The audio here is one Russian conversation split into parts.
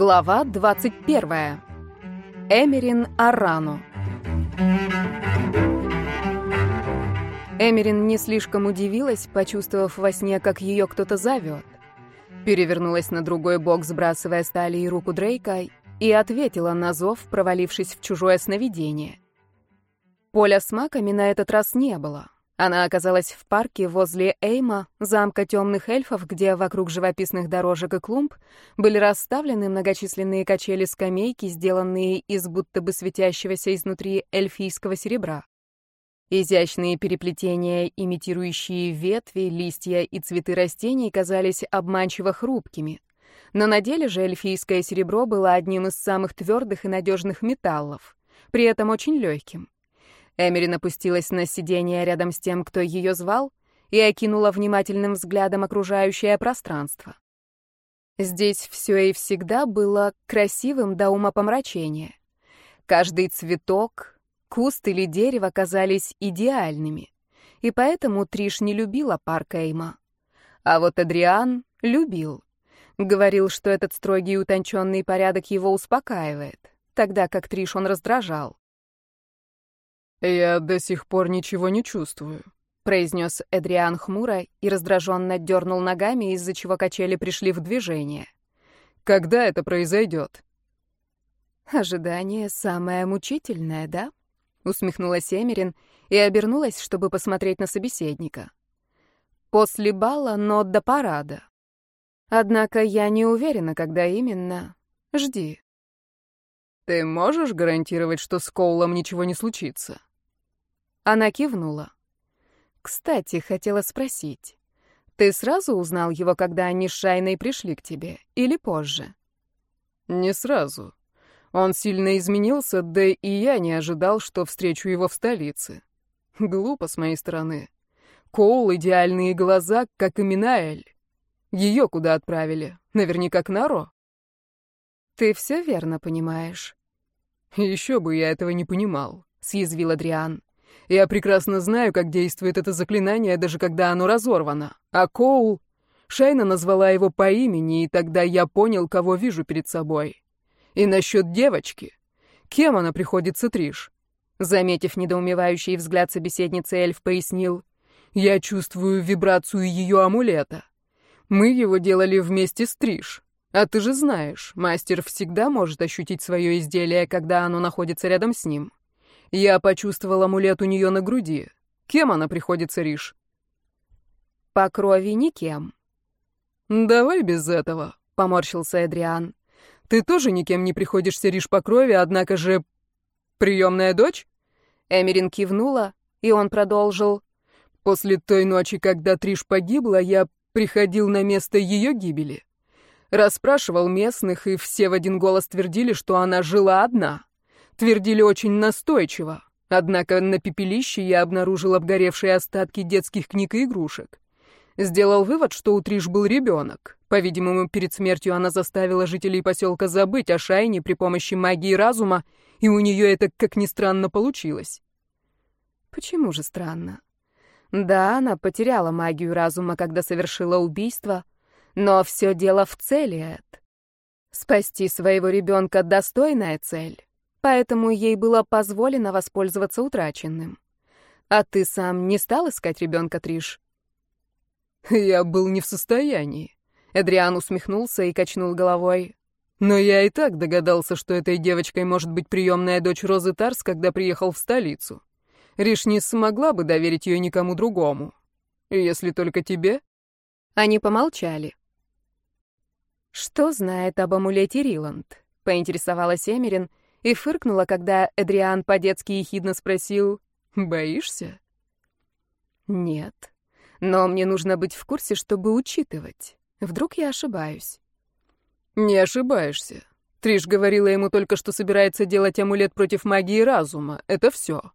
Глава 21. Эмерин Арану. Эмерин не слишком удивилась, почувствовав во сне, как ее кто-то зовет. Перевернулась на другой бок, сбрасывая стали и руку Дрейка, и ответила на зов, провалившись в чужое сновидение. Поля с маками на этот раз не было. Она оказалась в парке возле Эйма, замка темных эльфов, где вокруг живописных дорожек и клумб были расставлены многочисленные качели-скамейки, сделанные из будто бы светящегося изнутри эльфийского серебра. Изящные переплетения, имитирующие ветви, листья и цветы растений, казались обманчиво хрупкими. Но на деле же эльфийское серебро было одним из самых твердых и надежных металлов, при этом очень легким. Эмерин опустилась на сиденье рядом с тем, кто ее звал, и окинула внимательным взглядом окружающее пространство. Здесь все и всегда было красивым до умопомрачения. Каждый цветок, куст или дерево казались идеальными, и поэтому Триш не любила парк Эйма. А вот Адриан любил. Говорил, что этот строгий и утонченный порядок его успокаивает, тогда как Триш он раздражал. «Я до сих пор ничего не чувствую», — произнес Эдриан хмуро и раздраженно дернул ногами, из-за чего качели пришли в движение. «Когда это произойдет?» «Ожидание самое мучительное, да?» — усмехнулась Эмерин и обернулась, чтобы посмотреть на собеседника. «После бала, но до парада. Однако я не уверена, когда именно. Жди». «Ты можешь гарантировать, что с Коулом ничего не случится?» Она кивнула. «Кстати, хотела спросить. Ты сразу узнал его, когда они с Шайной пришли к тебе, или позже?» «Не сразу. Он сильно изменился, да и я не ожидал, что встречу его в столице. Глупо с моей стороны. Коул — идеальные глаза, как и Минаэль. Ее куда отправили? Наверняка к Наро?» «Ты все верно понимаешь». «Еще бы я этого не понимал», — съязвил Адриан. Я прекрасно знаю, как действует это заклинание, даже когда оно разорвано. А Коул... Шайна назвала его по имени, и тогда я понял, кого вижу перед собой. И насчет девочки. Кем она приходится Триш? Заметив недоумевающий взгляд собеседницы, эльф пояснил. Я чувствую вибрацию ее амулета. Мы его делали вместе с Триш. А ты же знаешь, мастер всегда может ощутить свое изделие, когда оно находится рядом с ним. Я почувствовал амулет у нее на груди. Кем она приходится, Риш? По крови никем. Давай без этого, поморщился Эдриан. Ты тоже никем не приходишься, Риш, по крови, однако же... Приемная дочь? Эмерин кивнула, и он продолжил. После той ночи, когда Триш погибла, я приходил на место ее гибели. Расспрашивал местных, и все в один голос твердили, что она жила одна. Твердили очень настойчиво. Однако на пепелище я обнаружил обгоревшие остатки детских книг и игрушек. Сделал вывод, что у Триш был ребенок. По-видимому, перед смертью она заставила жителей поселка забыть о Шайне при помощи магии разума, и у нее это, как ни странно, получилось. Почему же странно? Да, она потеряла магию разума, когда совершила убийство, но все дело в цели, Эд. Спасти своего ребенка — достойная цель поэтому ей было позволено воспользоваться утраченным. А ты сам не стал искать ребенка, Триш? Я был не в состоянии. Эдриан усмехнулся и качнул головой. Но я и так догадался, что этой девочкой может быть приемная дочь Розы Тарс, когда приехал в столицу. Риш не смогла бы доверить ее никому другому. Если только тебе. Они помолчали. «Что знает об амулете Риланд?» — поинтересовалась Эмерин, и фыркнула, когда Эдриан по-детски ехидно спросил «Боишься?» «Нет. Но мне нужно быть в курсе, чтобы учитывать. Вдруг я ошибаюсь?» «Не ошибаешься. Триш говорила ему только, что собирается делать амулет против магии разума. Это все.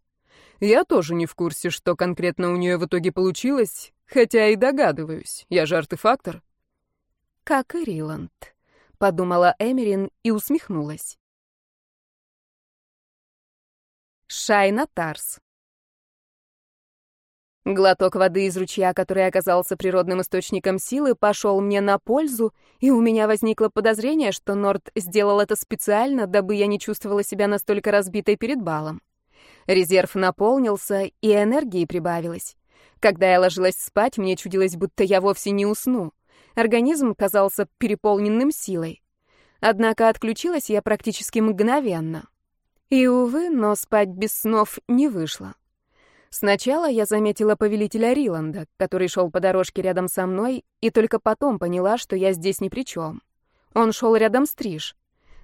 Я тоже не в курсе, что конкретно у нее в итоге получилось, хотя и догадываюсь. Я же артефактор». «Как и Риланд», — подумала Эмерин и усмехнулась. — Шайна Тарс. Глоток воды из ручья, который оказался природным источником силы, пошел мне на пользу, и у меня возникло подозрение, что Норд сделал это специально, дабы я не чувствовала себя настолько разбитой перед балом. Резерв наполнился, и энергии прибавилось. Когда я ложилась спать, мне чудилось, будто я вовсе не усну. Организм казался переполненным силой. Однако отключилась я практически мгновенно. И, увы, но спать без снов не вышло. Сначала я заметила повелителя Риланда, который шел по дорожке рядом со мной, и только потом поняла, что я здесь ни при чем. Он шел рядом с Триш.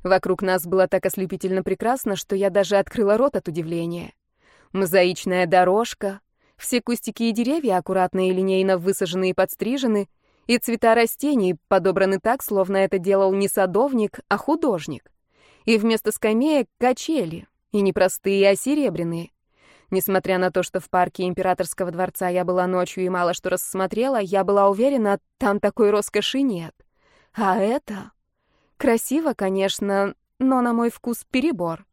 Вокруг нас было так ослепительно прекрасно, что я даже открыла рот от удивления. Мозаичная дорожка, все кустики и деревья аккуратно и линейно высажены и подстрижены, и цвета растений подобраны так, словно это делал не садовник, а художник. И вместо скамеек — качели, и не простые, а серебряные. Несмотря на то, что в парке императорского дворца я была ночью и мало что рассмотрела, я была уверена, там такой роскоши нет. А это... Красиво, конечно, но на мой вкус перебор.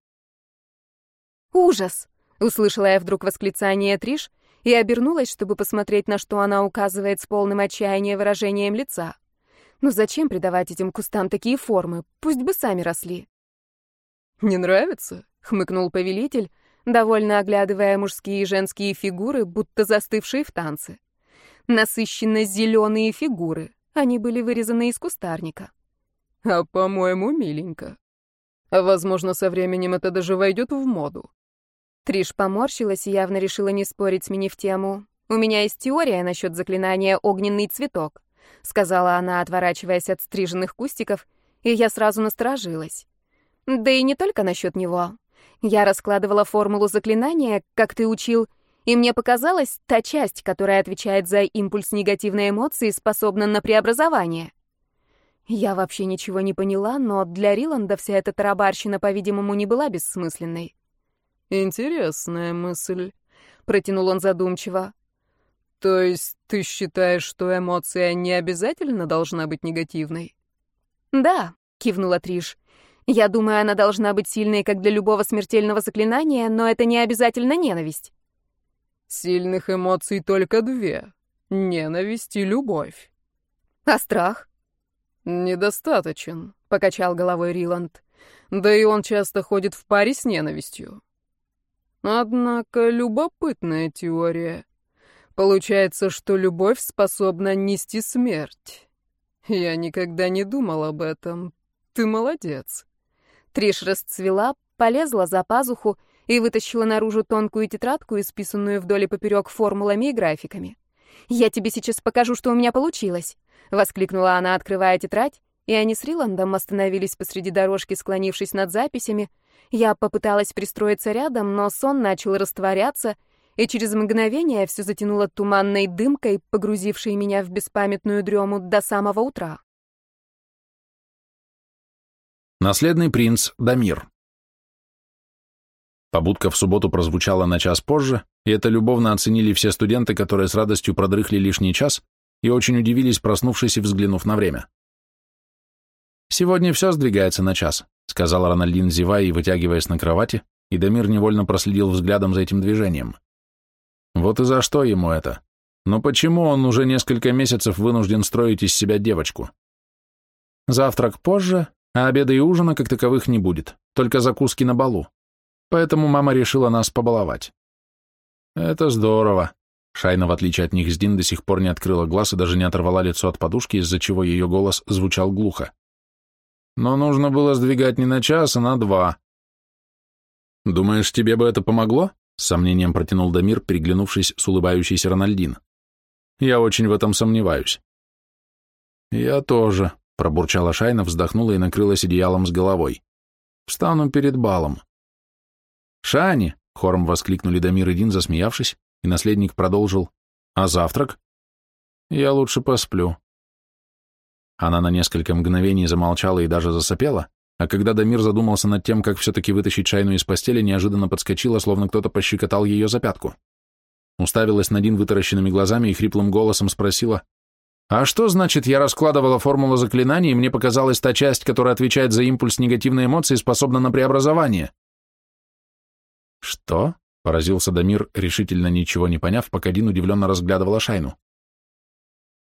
«Ужас!» — услышала я вдруг восклицание Триш и обернулась, чтобы посмотреть, на что она указывает с полным отчаянием выражением лица. Ну зачем придавать этим кустам такие формы? Пусть бы сами росли. «Не нравится?» — хмыкнул повелитель, довольно оглядывая мужские и женские фигуры, будто застывшие в танце. Насыщенно зеленые фигуры. Они были вырезаны из кустарника. А, по-моему, миленько. Возможно, со временем это даже войдет в моду. Триш поморщилась и явно решила не спорить, сменив тему. «У меня есть теория насчет заклинания «Огненный цветок», — сказала она, отворачиваясь от стриженных кустиков, и я сразу насторожилась. Да и не только насчет него. Я раскладывала формулу заклинания, как ты учил, и мне показалось, та часть, которая отвечает за импульс негативной эмоции, способна на преобразование. Я вообще ничего не поняла, но для Риланда вся эта тарабарщина, по-видимому, не была бессмысленной. «Интересная мысль», — протянул он задумчиво. «То есть ты считаешь, что эмоция не обязательно должна быть негативной?» «Да», — кивнула Триш. Я думаю, она должна быть сильной, как для любого смертельного заклинания, но это не обязательно ненависть. Сильных эмоций только две. Ненависть и любовь. А страх? Недостаточен, покачал головой Риланд. Да и он часто ходит в паре с ненавистью. Однако любопытная теория. Получается, что любовь способна нести смерть. Я никогда не думал об этом. Ты молодец. Триш расцвела, полезла за пазуху и вытащила наружу тонкую тетрадку, исписанную вдоль и поперек формулами и графиками. «Я тебе сейчас покажу, что у меня получилось!» — воскликнула она, открывая тетрадь, и они с Риландом остановились посреди дорожки, склонившись над записями. Я попыталась пристроиться рядом, но сон начал растворяться, и через мгновение все затянуло туманной дымкой, погрузившей меня в беспамятную дрему до самого утра. Наследный принц Дамир. Побудка в субботу прозвучала на час позже, и это любовно оценили все студенты, которые с радостью продрыхли лишний час и очень удивились, проснувшись и взглянув на время. «Сегодня все сдвигается на час», — сказал Рональдин, зевая и вытягиваясь на кровати, и Дамир невольно проследил взглядом за этим движением. Вот и за что ему это? Но почему он уже несколько месяцев вынужден строить из себя девочку? Завтрак позже, а обеда и ужина как таковых не будет, только закуски на балу. Поэтому мама решила нас побаловать. Это здорово. Шайна, в отличие от них, с Дин до сих пор не открыла глаз и даже не оторвала лицо от подушки, из-за чего ее голос звучал глухо. Но нужно было сдвигать не на час, а на два. «Думаешь, тебе бы это помогло?» — с сомнением протянул Дамир, переглянувшись с улыбающейся Рональдин. «Я очень в этом сомневаюсь». «Я тоже», Пробурчала Шайна, вздохнула и накрылась одеялом с головой. «Встану перед балом». «Шани!» — хором воскликнули Дамир и Дин, засмеявшись, и наследник продолжил. «А завтрак?» «Я лучше посплю». Она на несколько мгновений замолчала и даже засопела, а когда Дамир задумался над тем, как все-таки вытащить Шайну из постели, неожиданно подскочила, словно кто-то пощекотал ее за пятку. Уставилась на Дин вытаращенными глазами и хриплым голосом спросила, а что значит, я раскладывала формулу заклинаний, и мне показалась та часть, которая отвечает за импульс негативной эмоции, способна на преобразование? Что? Поразился Дамир, решительно ничего не поняв, пока Дин удивленно разглядывала Шайну.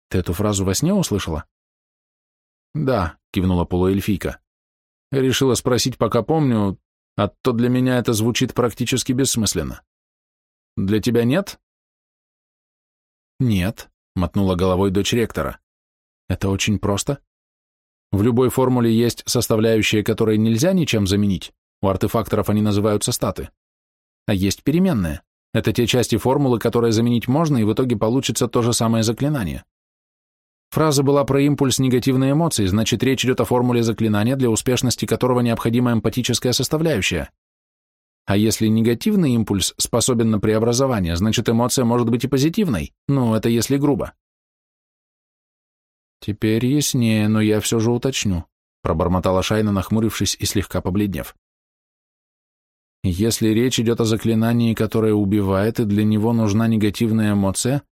«Ты эту фразу во сне услышала?» «Да», — кивнула полуэльфийка. «Решила спросить, пока помню, а то для меня это звучит практически бессмысленно. Для тебя нет?» «Нет», — мотнула головой дочь ректора. «Это очень просто. В любой формуле есть составляющие, которые нельзя ничем заменить. У артефакторов они называются статы. А есть переменные. Это те части формулы, которые заменить можно, и в итоге получится то же самое заклинание. Фраза была про импульс негативной эмоции, значит, речь идет о формуле заклинания, для успешности которого необходима эмпатическая составляющая. А если негативный импульс способен на преобразование, значит, эмоция может быть и позитивной. Ну, это если грубо. Теперь яснее, но я все же уточню, пробормотала Шайна, нахмурившись и слегка побледнев. Если речь идет о заклинании, которое убивает, и для него нужна негативная эмоция,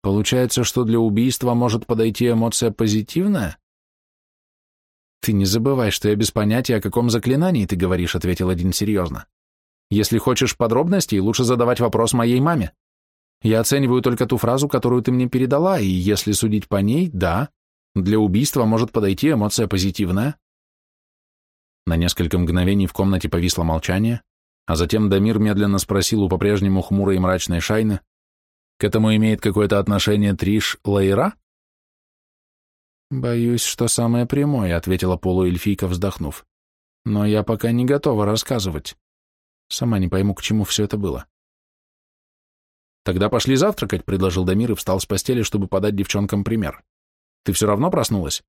получается, что для убийства может подойти эмоция позитивная? Ты не забывай, что я без понятия, о каком заклинании ты говоришь, ответил один серьезно. Если хочешь подробностей, лучше задавать вопрос моей маме. Я оцениваю только ту фразу, которую ты мне передала, и если судить по ней, да, для убийства может подойти эмоция позитивная, на несколько мгновений в комнате повисло молчание, а затем Дамир медленно спросил у по-прежнему хмурой и мрачной Шайны, «К этому имеет какое-то отношение Триш Лейра?» «Боюсь, что самое прямое», — ответила полуэльфийка, вздохнув. «Но я пока не готова рассказывать. Сама не пойму, к чему все это было». «Тогда пошли завтракать», — предложил Дамир и встал с постели, чтобы подать девчонкам пример. «Ты все равно проснулась?»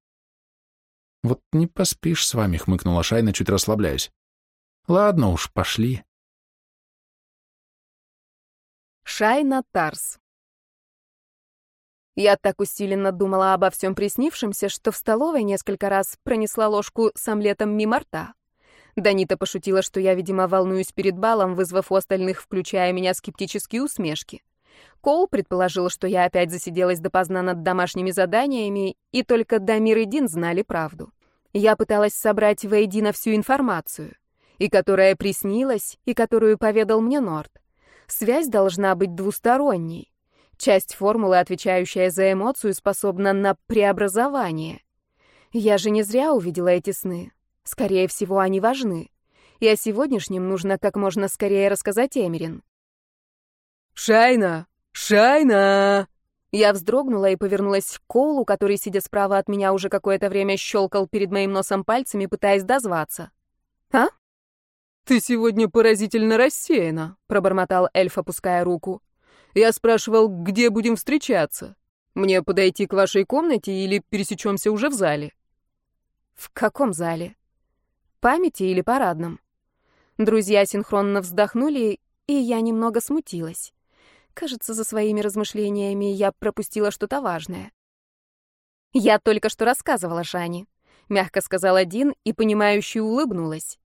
«Вот не поспишь с вами», — хмыкнула Шайна, чуть расслабляясь. «Ладно уж, пошли». Шайна Тарс Я так усиленно думала обо всем приснившемся, что в столовой несколько раз пронесла ложку с омлетом мимо рта. Данита пошутила, что я, видимо, волнуюсь перед балом, вызвав у остальных, включая меня, скептические усмешки. Кол предположил, что я опять засиделась допоздна над домашними заданиями, и только Дамир и Дин знали правду. Я пыталась собрать воедино всю информацию, и которая приснилась, и которую поведал мне Норд. Связь должна быть двусторонней. Часть формулы, отвечающая за эмоцию, способна на преобразование. Я же не зря увидела эти сны. Скорее всего, они важны. И о сегодняшнем нужно как можно скорее рассказать Эмерин. «Шайна! Шайна!» Я вздрогнула и повернулась к Коулу, который, сидя справа от меня, уже какое-то время щелкал перед моим носом пальцами, пытаясь дозваться. «А?» «Ты сегодня поразительно рассеяна», — пробормотал эльф, опуская руку. «Я спрашивал, где будем встречаться? Мне подойти к вашей комнате или пересечемся уже в зале?» «В каком зале? Памяти или парадном?» Друзья синхронно вздохнули, и я немного смутилась. Кажется, за своими размышлениями я пропустила что-то важное. «Я только что рассказывала Шане», — мягко сказал один и, понимающе улыбнулась.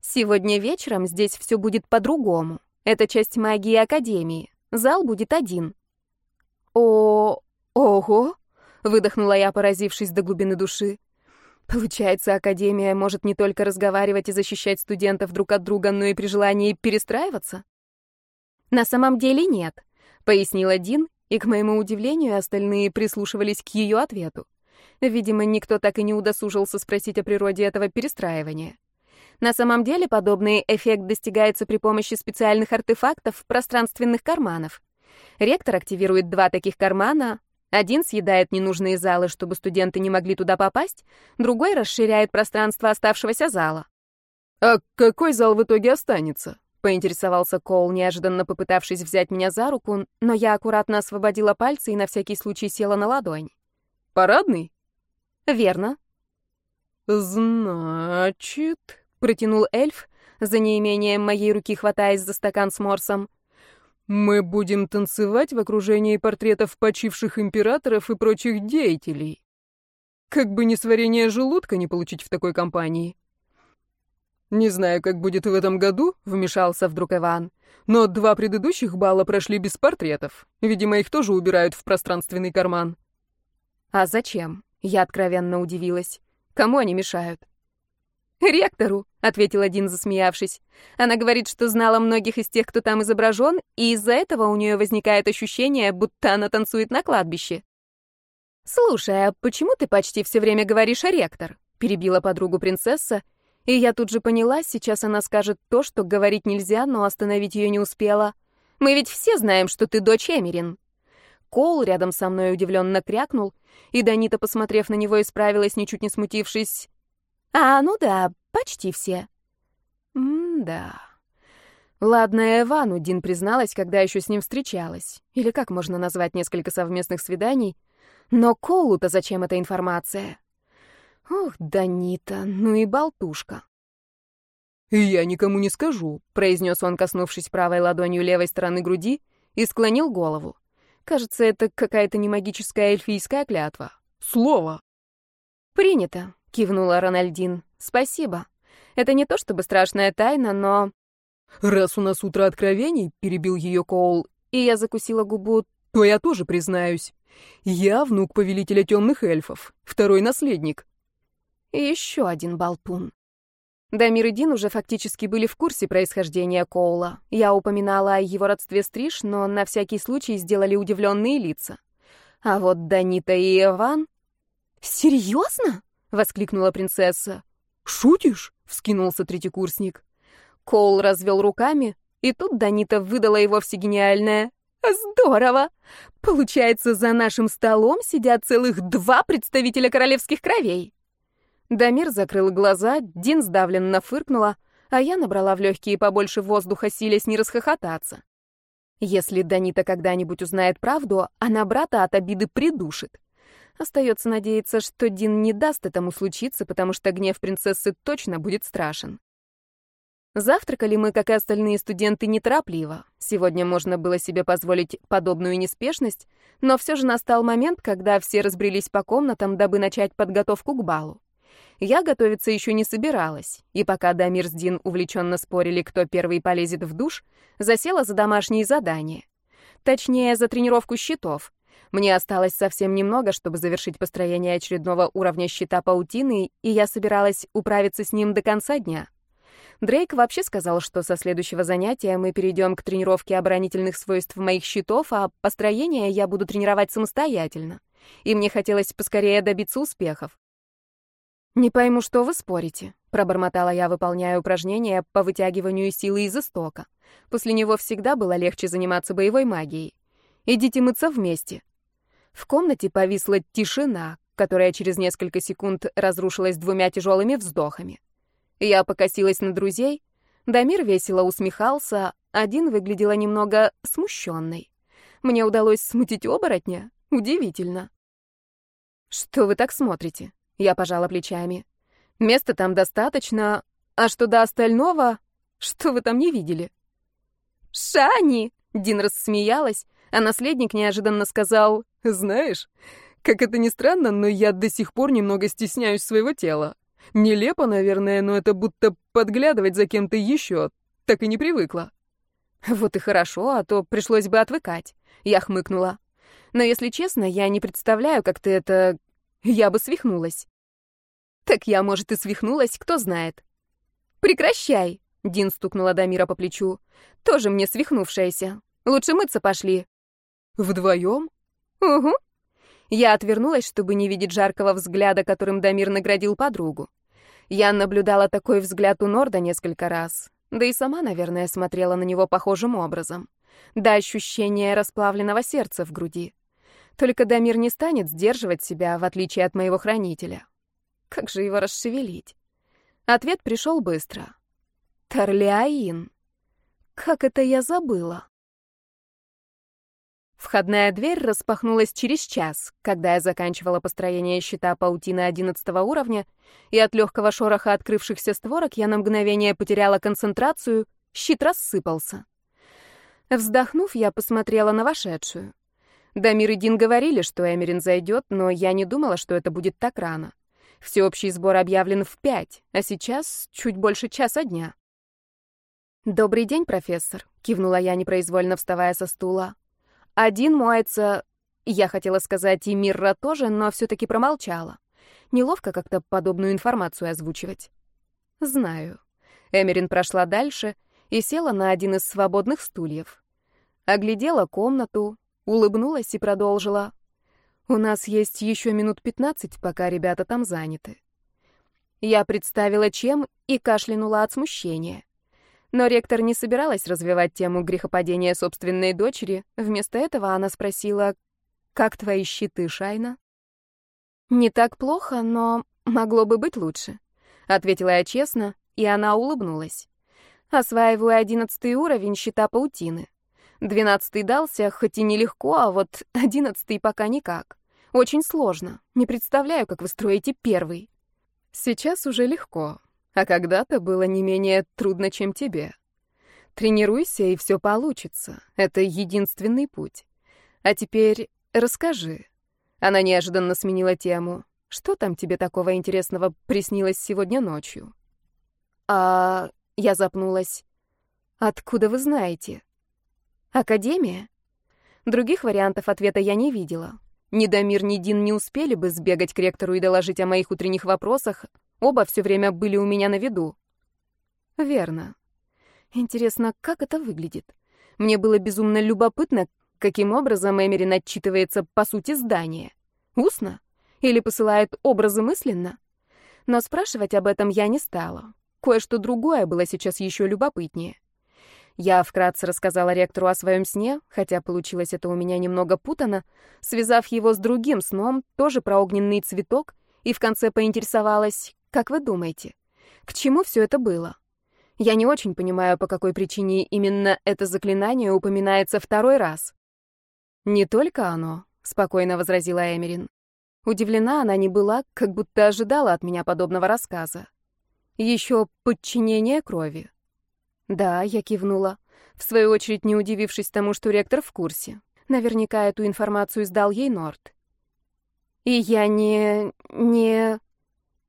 «Сегодня вечером здесь все будет по-другому. Это часть магии Академии. Зал будет один». «О... ого!» — выдохнула я, поразившись до глубины души. Получается, Академия может не только разговаривать и защищать студентов друг от друга, но и при желании перестраиваться? На самом деле нет. — пояснила Дин, и, к моему удивлению, остальные прислушивались к ее ответу. Видимо, никто так и не удосужился спросить о природе этого перестраивания. На самом деле, подобный эффект достигается при помощи специальных артефактов пространственных карманов. Ректор активирует два таких кармана, один съедает ненужные залы, чтобы студенты не могли туда попасть, другой расширяет пространство оставшегося зала. «А какой зал в итоге останется?» Поинтересовался Коул, неожиданно попытавшись взять меня за руку, но я аккуратно освободила пальцы и на всякий случай села на ладонь. «Парадный?» «Верно». «Значит...» — протянул эльф, за неимением моей руки хватаясь за стакан с морсом. «Мы будем танцевать в окружении портретов почивших императоров и прочих деятелей. Как бы ни сварение желудка не получить в такой компании». «Не знаю, как будет в этом году», — вмешался вдруг Иван. «Но два предыдущих балла прошли без портретов. Видимо, их тоже убирают в пространственный карман». «А зачем?» — я откровенно удивилась. «Кому они мешают?» «Ректору», — ответил один, засмеявшись. «Она говорит, что знала многих из тех, кто там изображен, и из-за этого у нее возникает ощущение, будто она танцует на кладбище». «Слушай, а почему ты почти все время говоришь о ректор?» — перебила подругу принцесса, и я тут же поняла, сейчас она скажет то, что говорить нельзя, но остановить ее не успела. «Мы ведь все знаем, что ты дочь Эмерин». Коул рядом со мной удивленно крякнул, и Данита, посмотрев на него, исправилась, ничуть не смутившись. А, ну да, почти все. М-да. Ладно, Эвану Дин призналась, когда еще с ним встречалась. Или как можно назвать несколько совместных свиданий? Но Коулу-то зачем эта информация? Ох, Данита, ну и болтушка. «Я никому не скажу», — произнес он, коснувшись правой ладонью левой стороны груди, и склонил голову. Кажется, это какая-то не магическая эльфийская клятва. Слово. «Принято», кивнула Рональдин. Спасибо. Это не то чтобы страшная тайна, но Раз у нас утро откровений, перебил ее Коул, и я закусила губу. То я тоже признаюсь. Я внук повелителя темных эльфов, второй наследник. И еще один болтун. Дамир и Дин уже фактически были в курсе происхождения Коула. Я упоминала о его родстве с Триш, но на всякий случай сделали удивленные лица. А вот Данита и Иван... Серьезно? Воскликнула принцесса. Шутишь? вскинулся третьекурсник. Коул развел руками, и тут Данита выдала его всегениальное. «Здорово! Получается, за нашим столом сидят целых два представителя королевских кровей!» Дамир закрыл глаза, Дин сдавленно фыркнула, а я набрала в легкие побольше воздуха, силясь не расхохотаться. Если Данита когда-нибудь узнает правду, она брата от обиды придушит. Остается надеяться, что Дин не даст этому случиться, потому что гнев принцессы точно будет страшен. Завтракали мы, как и остальные студенты, неторопливо. Сегодня можно было себе позволить подобную неспешность, но все же настал момент, когда все разбрелись по комнатам, дабы начать подготовку к балу. Я готовиться еще не собиралась, и пока Дамир с Дин увлеченно спорили, кто первый полезет в душ, засела за домашние задания. Точнее, за тренировку щитов. Мне осталось совсем немного, чтобы завершить построение очередного уровня щита паутины, и я собиралась управиться с ним до конца дня. Дрейк вообще сказал, что со следующего занятия мы перейдем к тренировке оборонительных свойств моих щитов, а построение я буду тренировать самостоятельно. И мне хотелось поскорее добиться успехов. «Не пойму, что вы спорите», — пробормотала я, выполняя упражнения по вытягиванию силы из истока. После него всегда было легче заниматься боевой магией. «Идите мыться вместе». В комнате повисла тишина, которая через несколько секунд разрушилась двумя тяжелыми вздохами. Я покосилась на друзей. Дамир весело усмехался, один выглядела немного смущенной. Мне удалось смутить оборотня? Удивительно. «Что вы так смотрите?» Я пожала плечами. «Места там достаточно, а что до остального, что вы там не видели?» «Шани!» — Дин рассмеялась, а наследник неожиданно сказал, «Знаешь, как это ни странно, но я до сих пор немного стесняюсь своего тела. Нелепо, наверное, но это будто подглядывать за кем-то еще. Так и не привыкла». «Вот и хорошо, а то пришлось бы отвыкать», — я хмыкнула. «Но если честно, я не представляю, как ты это... Я бы свихнулась». «Так я, может, и свихнулась, кто знает». «Прекращай!» — Дин стукнула Дамира по плечу. «Тоже мне свихнувшаяся. Лучше мыться пошли». Вдвоем? Угу. Я отвернулась, чтобы не видеть жаркого взгляда, которым Дамир наградил подругу. Я наблюдала такой взгляд у Норда несколько раз, да и сама, наверное, смотрела на него похожим образом. До ощущения расплавленного сердца в груди. Только Дамир не станет сдерживать себя, в отличие от моего хранителя. Как же его расшевелить? Ответ пришел быстро. Тарлиаин. Как это я забыла? Входная дверь распахнулась через час, когда я заканчивала построение щита паутины одиннадцатого уровня, и от легкого шороха открывшихся створок я на мгновение потеряла концентрацию, щит рассыпался. Вздохнув, я посмотрела на вошедшую. Дамир и Дин говорили, что Эмерин зайдет, но я не думала, что это будет так рано. Всеобщий сбор объявлен в пять, а сейчас чуть больше часа дня. «Добрый день, профессор», — кивнула я, непроизвольно вставая со стула. Один моется... Я хотела сказать и Мирра тоже, но все-таки промолчала. Неловко как-то подобную информацию озвучивать. Знаю. Эмерин прошла дальше и села на один из свободных стульев. Оглядела комнату, улыбнулась и продолжила. У нас есть еще минут пятнадцать, пока ребята там заняты. Я представила, чем, и кашлянула от смущения. Но ректор не собиралась развивать тему грехопадения собственной дочери. Вместо этого она спросила, «Как твои щиты, Шайна?» «Не так плохо, но могло бы быть лучше», — ответила я честно, и она улыбнулась. «Осваиваю одиннадцатый уровень щита паутины. Двенадцатый дался, хоть и нелегко, а вот одиннадцатый пока никак. Очень сложно. Не представляю, как вы строите первый». «Сейчас уже легко», а когда-то было не менее трудно, чем тебе. Тренируйся, и все получится. Это единственный путь. А теперь расскажи. Она неожиданно сменила тему. Что там тебе такого интересного приснилось сегодня ночью? А я запнулась. Откуда вы знаете? Академия? Других вариантов ответа я не видела. Ни Дамир, ни Дин не успели бы сбегать к ректору и доложить о моих утренних вопросах, Оба все время были у меня на виду. Верно. Интересно, как это выглядит? Мне было безумно любопытно, каким образом Эмерин отчитывается по сути здания. Устно? Или посылает образы мысленно? Но спрашивать об этом я не стала. Кое-что другое было сейчас еще любопытнее. Я вкратце рассказала ректору о своем сне, хотя получилось это у меня немного путано, связав его с другим сном, тоже про огненный цветок, и в конце поинтересовалась, как вы думаете, к чему все это было? Я не очень понимаю, по какой причине именно это заклинание упоминается второй раз. Не только оно, спокойно возразила Эмерин. Удивлена она не была, как будто ожидала от меня подобного рассказа. Еще подчинение крови. Да, я кивнула, в свою очередь не удивившись тому, что ректор в курсе. Наверняка эту информацию сдал ей Норт. И я не... не...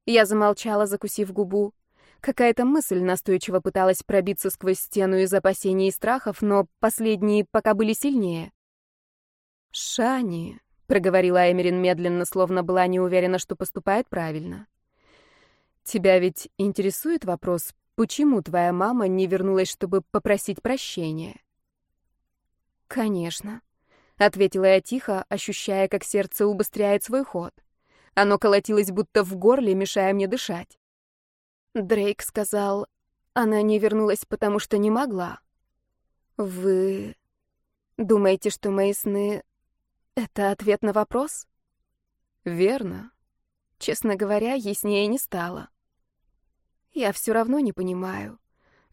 Я замолчала, закусив губу. Какая-то мысль настойчиво пыталась пробиться сквозь стену из опасений и страхов, но последние пока были сильнее. «Шани», — проговорила Эмерин медленно, словно была не уверена, что поступает правильно. «Тебя ведь интересует вопрос, почему твоя мама не вернулась, чтобы попросить прощения?» «Конечно», — ответила я тихо, ощущая, как сердце убыстряет свой ход. Оно колотилось будто в горле, мешая мне дышать. Дрейк сказал, она не вернулась, потому что не могла. Вы думаете, что мои сны — это ответ на вопрос? Верно. Честно говоря, яснее не стало. Я все равно не понимаю.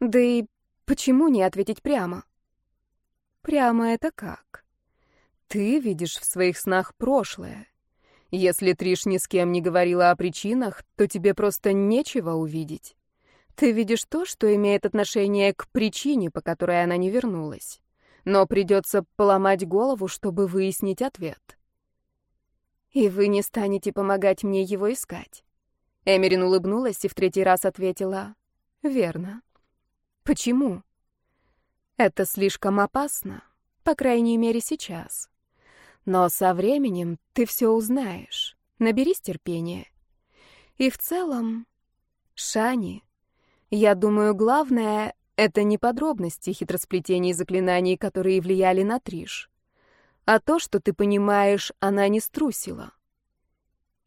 Да и почему не ответить прямо? Прямо это как? Ты видишь в своих снах прошлое, если Триш ни с кем не говорила о причинах, то тебе просто нечего увидеть. Ты видишь то, что имеет отношение к причине, по которой она не вернулась. Но придется поломать голову, чтобы выяснить ответ. И вы не станете помогать мне его искать. Эмерин улыбнулась и в третий раз ответила. Верно. Почему? Это слишком опасно, по крайней мере сейчас. Но со временем ты все узнаешь. Наберись терпения. И в целом, Шани, я думаю, главное — это не подробности хитросплетений заклинаний, которые влияли на Триш, а то, что ты понимаешь, она не струсила.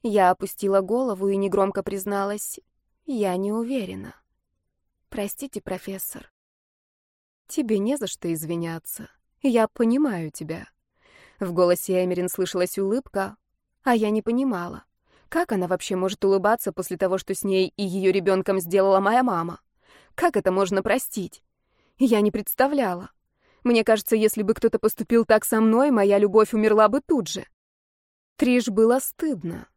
Я опустила голову и негромко призналась, я не уверена. Простите, профессор. Тебе не за что извиняться. Я понимаю тебя. В голосе Эмерин слышалась улыбка, а я не понимала. Как она вообще может улыбаться после того, что с ней и ее ребенком сделала моя мама? Как это можно простить? Я не представляла. Мне кажется, если бы кто-то поступил так со мной, моя любовь умерла бы тут же. Триш было стыдно.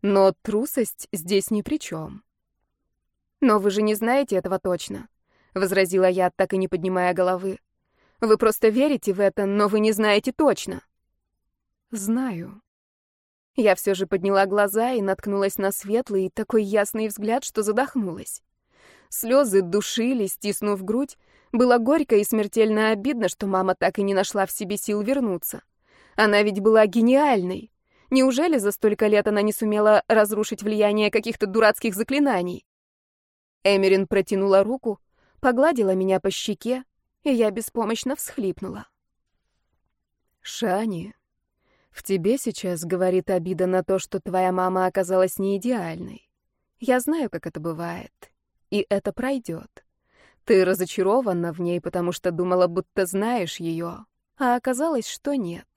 Но трусость здесь ни при чем. «Но вы же не знаете этого точно», — возразила я, так и не поднимая головы. «Вы просто верите в это, но вы не знаете точно». Знаю. Я все же подняла глаза и наткнулась на светлый, такой ясный взгляд, что задохнулась. Слезы душили, стиснув грудь. Было горько и смертельно обидно, что мама так и не нашла в себе сил вернуться. Она ведь была гениальной. Неужели за столько лет она не сумела разрушить влияние каких-то дурацких заклинаний? Эмерин протянула руку, погладила меня по щеке, и я беспомощно всхлипнула. «Шани, в тебе сейчас говорит обида на то, что твоя мама оказалась не идеальной. Я знаю, как это бывает, и это пройдет. Ты разочарована в ней, потому что думала, будто знаешь ее, а оказалось, что нет.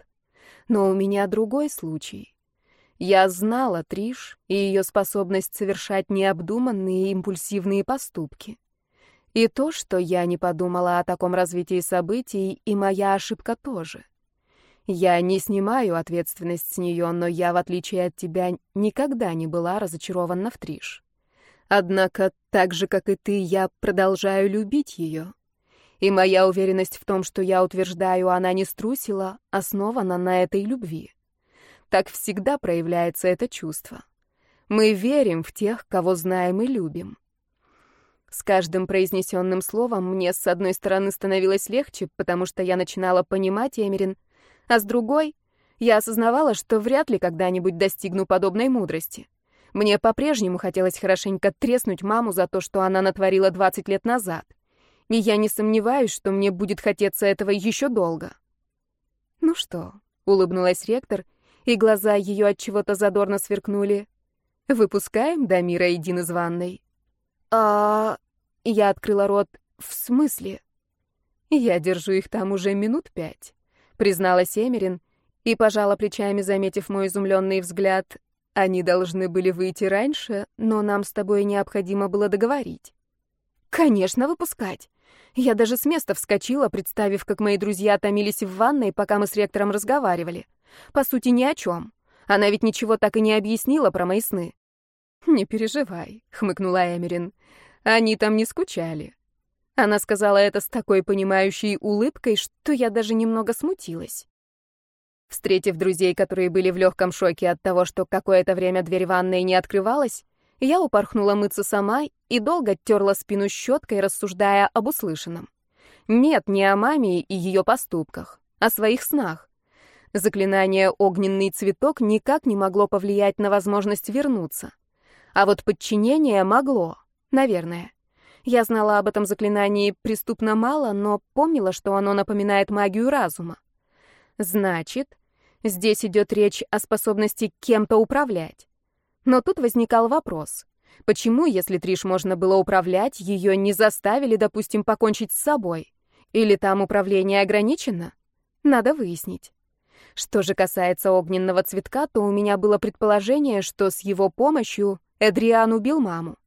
Но у меня другой случай. Я знала Триш и ее способность совершать необдуманные импульсивные поступки. И то, что я не подумала о таком развитии событий, и моя ошибка тоже. Я не снимаю ответственность с нее, но я, в отличие от тебя, никогда не была разочарована в Триш. Однако, так же, как и ты, я продолжаю любить ее. И моя уверенность в том, что я утверждаю, она не струсила, основана на этой любви. Так всегда проявляется это чувство. Мы верим в тех, кого знаем и любим. С каждым произнесенным словом мне с одной стороны становилось легче, потому что я начинала понимать Эмерин, а с другой я осознавала, что вряд ли когда-нибудь достигну подобной мудрости. Мне по-прежнему хотелось хорошенько треснуть маму за то, что она натворила 20 лет назад. И я не сомневаюсь, что мне будет хотеться этого еще долго. «Ну что?» — улыбнулась ректор, и глаза ее от чего-то задорно сверкнули. «Выпускаем Дамира и Дин из ванной?» «А...» — я открыла рот. «В смысле?» «Я держу их там уже минут пять», — призналась Эмерин и пожала плечами, заметив мой изумленный взгляд. «Они должны были выйти раньше, но нам с тобой необходимо было договорить». «Конечно, выпускать!» Я даже с места вскочила, представив, как мои друзья томились в ванной, пока мы с ректором разговаривали. По сути, ни о чем. Она ведь ничего так и не объяснила про мои сны. «Не переживай», — хмыкнула Эмерин. «Они там не скучали». Она сказала это с такой понимающей улыбкой, что я даже немного смутилась. Встретив друзей, которые были в легком шоке от того, что какое-то время дверь ванной не открывалась, я упорхнула мыться сама и долго терла спину щеткой, рассуждая об услышанном. Нет, не о маме и ее поступках, о своих снах. Заклинание «Огненный цветок» никак не могло повлиять на возможность вернуться. А вот подчинение могло, наверное. Я знала об этом заклинании преступно мало, но помнила, что оно напоминает магию разума. Значит, здесь идет речь о способности кем-то управлять. Но тут возникал вопрос. Почему, если Триш можно было управлять, ее не заставили, допустим, покончить с собой? Или там управление ограничено? Надо выяснить. Что же касается огненного цветка, то у меня было предположение, что с его помощью Эдриан убил маму.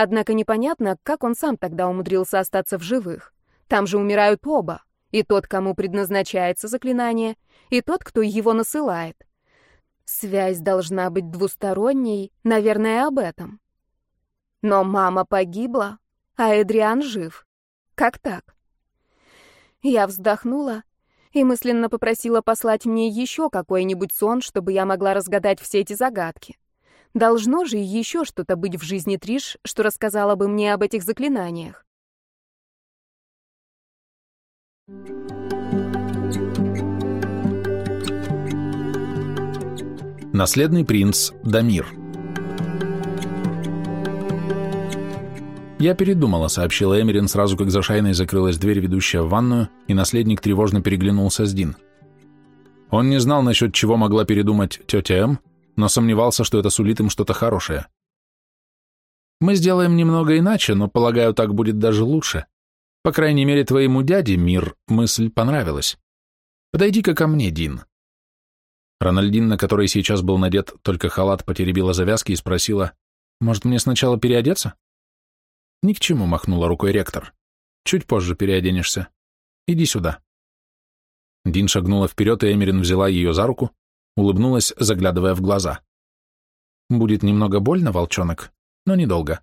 Однако непонятно, как он сам тогда умудрился остаться в живых. Там же умирают оба. И тот, кому предназначается заклинание, и тот, кто его насылает. Связь должна быть двусторонней, наверное, об этом. Но мама погибла, а Эдриан жив. Как так? Я вздохнула и мысленно попросила послать мне еще какой-нибудь сон, чтобы я могла разгадать все эти загадки. Должно же еще что-то быть в жизни Триш, что рассказала бы мне об этих заклинаниях. Наследный принц Дамир «Я передумала», — сообщила Эмерин сразу, как за Шайной закрылась дверь, ведущая в ванную, и наследник тревожно переглянулся с Дин. Он не знал, насчет чего могла передумать тетя М, но сомневался, что это сулит им что-то хорошее. «Мы сделаем немного иначе, но, полагаю, так будет даже лучше. По крайней мере, твоему дяде, Мир, мысль понравилась. Подойди-ка ко мне, Дин». Рональдин, на которой сейчас был надет только халат, потеребила завязки и спросила, «Может, мне сначала переодеться?» «Ни к чему», — махнула рукой ректор. «Чуть позже переоденешься. Иди сюда». Дин шагнула вперед, и Эмерин взяла ее за руку, улыбнулась, заглядывая в глаза. «Будет немного больно, волчонок, но недолго».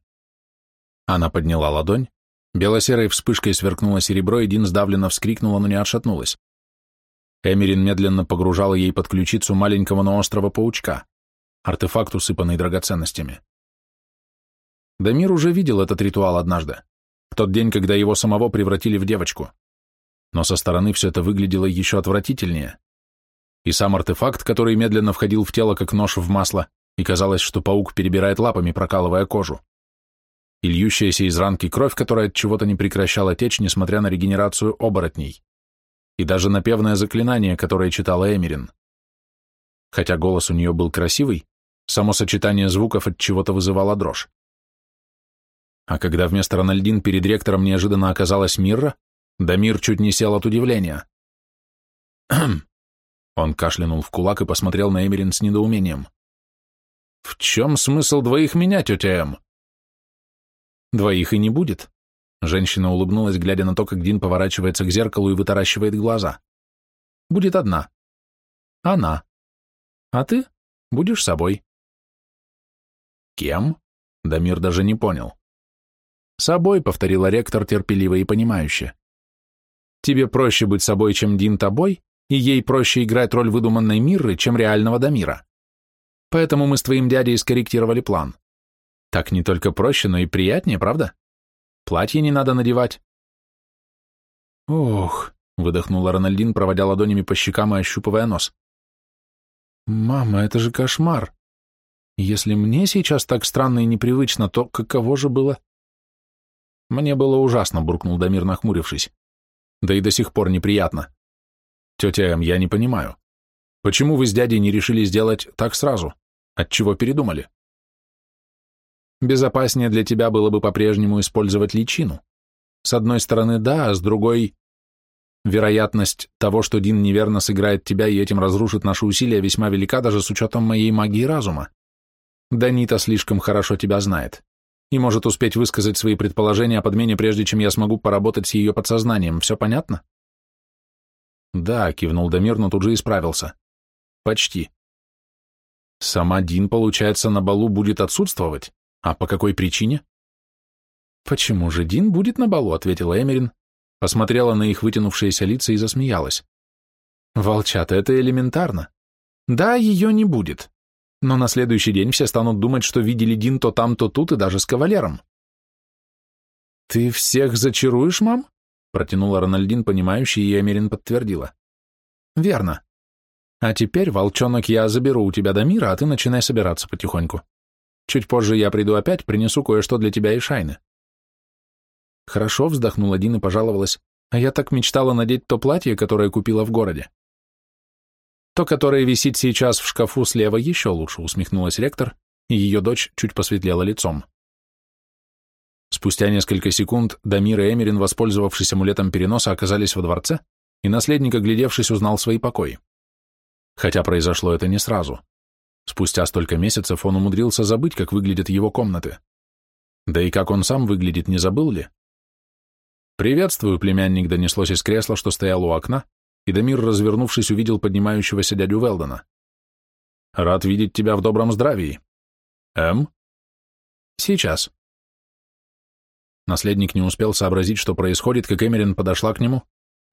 Она подняла ладонь, бело-серой вспышкой сверкнуло серебро, и Дин сдавленно вскрикнула, но не отшатнулась. Эмерин медленно погружала ей под ключицу маленького, но острого паучка, артефакт, усыпанный драгоценностями. Дамир уже видел этот ритуал однажды, в тот день, когда его самого превратили в девочку. Но со стороны все это выглядело еще отвратительнее. И сам артефакт, который медленно входил в тело, как нож в масло, и казалось, что паук перебирает лапами, прокалывая кожу. и льющаяся из ранки кровь, которая от чего-то не прекращала течь, несмотря на регенерацию оборотней, и даже напевное заклинание, которое читала Эмерин. Хотя голос у нее был красивый, само сочетание звуков от чего-то вызывало дрожь. А когда вместо Рональдин перед ректором неожиданно оказалась Мирра, Дамир чуть не сел от удивления. Он кашлянул в кулак и посмотрел на Эмерин с недоумением. «В чем смысл двоих меня, тетя М?» «Двоих и не будет». Женщина улыбнулась, глядя на то, как Дин поворачивается к зеркалу и вытаращивает глаза. «Будет одна. Она. А ты будешь собой». «Кем?» Дамир даже не понял. «Собой», — повторила ректор терпеливо и понимающе. «Тебе проще быть собой, чем Дин тобой, и ей проще играть роль выдуманной Мирры, чем реального Дамира. Поэтому мы с твоим дядей скорректировали план. Так не только проще, но и приятнее, правда? Платье не надо надевать». «Ох», — выдохнула Рональдин, проводя ладонями по щекам и ощупывая нос. «Мама, это же кошмар. Если мне сейчас так странно и непривычно, то каково же было?» Мне было ужасно, буркнул Дамир, нахмурившись. Да и до сих пор неприятно. Тетя М, я не понимаю. Почему вы с дядей не решили сделать так сразу? Отчего передумали? Безопаснее для тебя было бы по-прежнему использовать личину. С одной стороны, да, а с другой... Вероятность того, что Дин неверно сыграет тебя и этим разрушит наши усилия, весьма велика даже с учетом моей магии разума. Данита слишком хорошо тебя знает и может успеть высказать свои предположения о подмене, прежде чем я смогу поработать с ее подсознанием. Все понятно? Да, кивнул Дамир, но тут же исправился. Почти. Сама Дин, получается, на балу будет отсутствовать? А по какой причине? Почему же Дин будет на балу, ответила Эмерин, посмотрела на их вытянувшиеся лица и засмеялась. Волчата, это элементарно. Да, ее не будет но на следующий день все станут думать, что видели Дин то там, то тут, и даже с кавалером. «Ты всех зачаруешь, мам?» — протянула Рональдин, понимающий, и Эмерин подтвердила. «Верно. А теперь, волчонок, я заберу у тебя до мира, а ты начинай собираться потихоньку. Чуть позже я приду опять, принесу кое-что для тебя и Шайны». Хорошо, вздохнула Дин и пожаловалась. А я так мечтала надеть то платье, которое купила в городе. То, которое висит сейчас в шкафу слева, еще лучше, усмехнулась ректор, и ее дочь чуть посветлела лицом. Спустя несколько секунд Дамир и Эмерин, воспользовавшись амулетом переноса, оказались во дворце, и наследник, оглядевшись, узнал свои покои. Хотя произошло это не сразу. Спустя столько месяцев он умудрился забыть, как выглядят его комнаты. Да и как он сам выглядит, не забыл ли? «Приветствую, племянник», донеслось из кресла, что стоял у окна, и Дамир, развернувшись, увидел поднимающегося дядю Велдона. «Рад видеть тебя в добром здравии. Эм?» «Сейчас». Наследник не успел сообразить, что происходит, как Эмерин подошла к нему,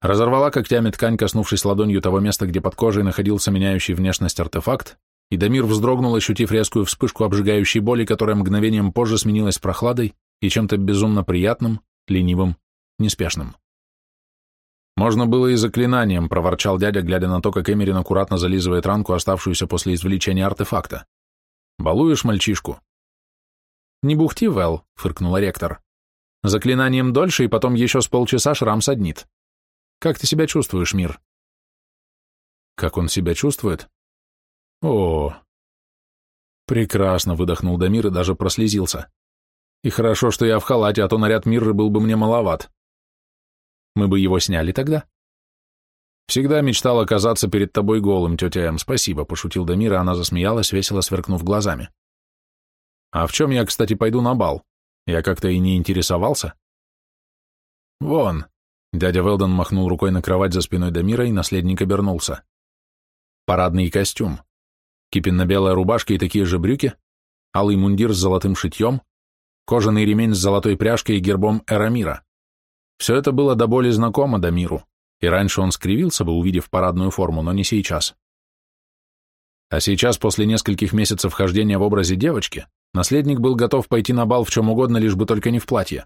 разорвала когтями ткань, коснувшись ладонью того места, где под кожей находился меняющий внешность артефакт, и Дамир вздрогнул, ощутив резкую вспышку обжигающей боли, которая мгновением позже сменилась прохладой и чем-то безумно приятным, ленивым, неспешным. «Можно было и заклинанием», — проворчал дядя, глядя на то, как Эмерин аккуратно зализывает ранку, оставшуюся после извлечения артефакта. «Балуешь мальчишку?» «Не бухти, Вэл», — фыркнула ректор. «Заклинанием дольше, и потом еще с полчаса шрам саднит. Как ты себя чувствуешь, мир?» «Как он себя чувствует?» «О, прекрасно», — выдохнул Дамир и даже прослезился. «И хорошо, что я в халате, а то наряд Мирры был бы мне маловат». Мы бы его сняли тогда. Всегда мечтал оказаться перед тобой голым, тетя М. Спасибо, пошутил Дамир, и она засмеялась, весело сверкнув глазами. А в чем я, кстати, пойду на бал? Я как-то и не интересовался. Вон. Дядя Велдон махнул рукой на кровать за спиной Дамира, и наследник обернулся. Парадный костюм. Кипенно-белая рубашка и такие же брюки, алый мундир с золотым шитьем, кожаный ремень с золотой пряжкой и гербом Эрамира. Все это было до боли знакомо Дамиру, и раньше он скривился бы, увидев парадную форму, но не сейчас. А сейчас, после нескольких месяцев хождения в образе девочки, наследник был готов пойти на бал в чем угодно, лишь бы только не в платье.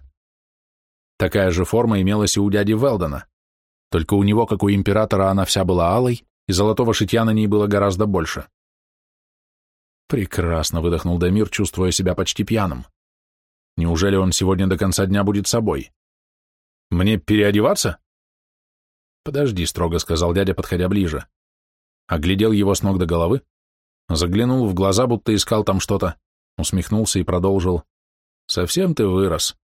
Такая же форма имелась и у дяди Велдона, только у него, как у императора, она вся была алой, и золотого шитья на ней было гораздо больше. Прекрасно, выдохнул Дамир, чувствуя себя почти пьяным. Неужели он сегодня до конца дня будет собой? Мне переодеваться? Подожди, строго сказал дядя, подходя ближе. Оглядел его с ног до головы, заглянул в глаза, будто искал там что-то, усмехнулся и продолжил. Совсем ты вырос.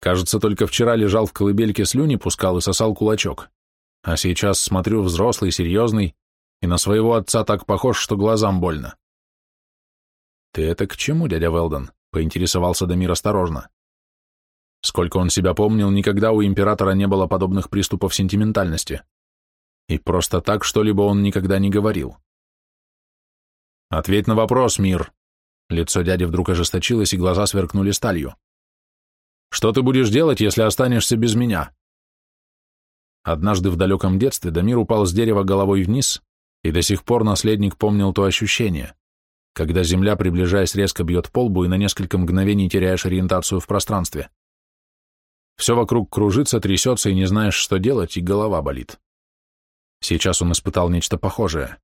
Кажется, только вчера лежал в колыбельке слюни, пускал и сосал кулачок. А сейчас смотрю взрослый, серьезный, и на своего отца так похож, что глазам больно. «Ты это к чему, дядя Велден?» — поинтересовался Дамир осторожно. Сколько он себя помнил, никогда у императора не было подобных приступов сентиментальности. И просто так что-либо он никогда не говорил. «Ответь на вопрос, мир!» Лицо дяди вдруг ожесточилось, и глаза сверкнули сталью. «Что ты будешь делать, если останешься без меня?» Однажды в далеком детстве Дамир упал с дерева головой вниз, и до сих пор наследник помнил то ощущение, когда земля, приближаясь, резко бьет по лбу и на несколько мгновений теряешь ориентацию в пространстве. Все вокруг кружится, трясется, и не знаешь, что делать, и голова болит. Сейчас он испытал нечто похожее.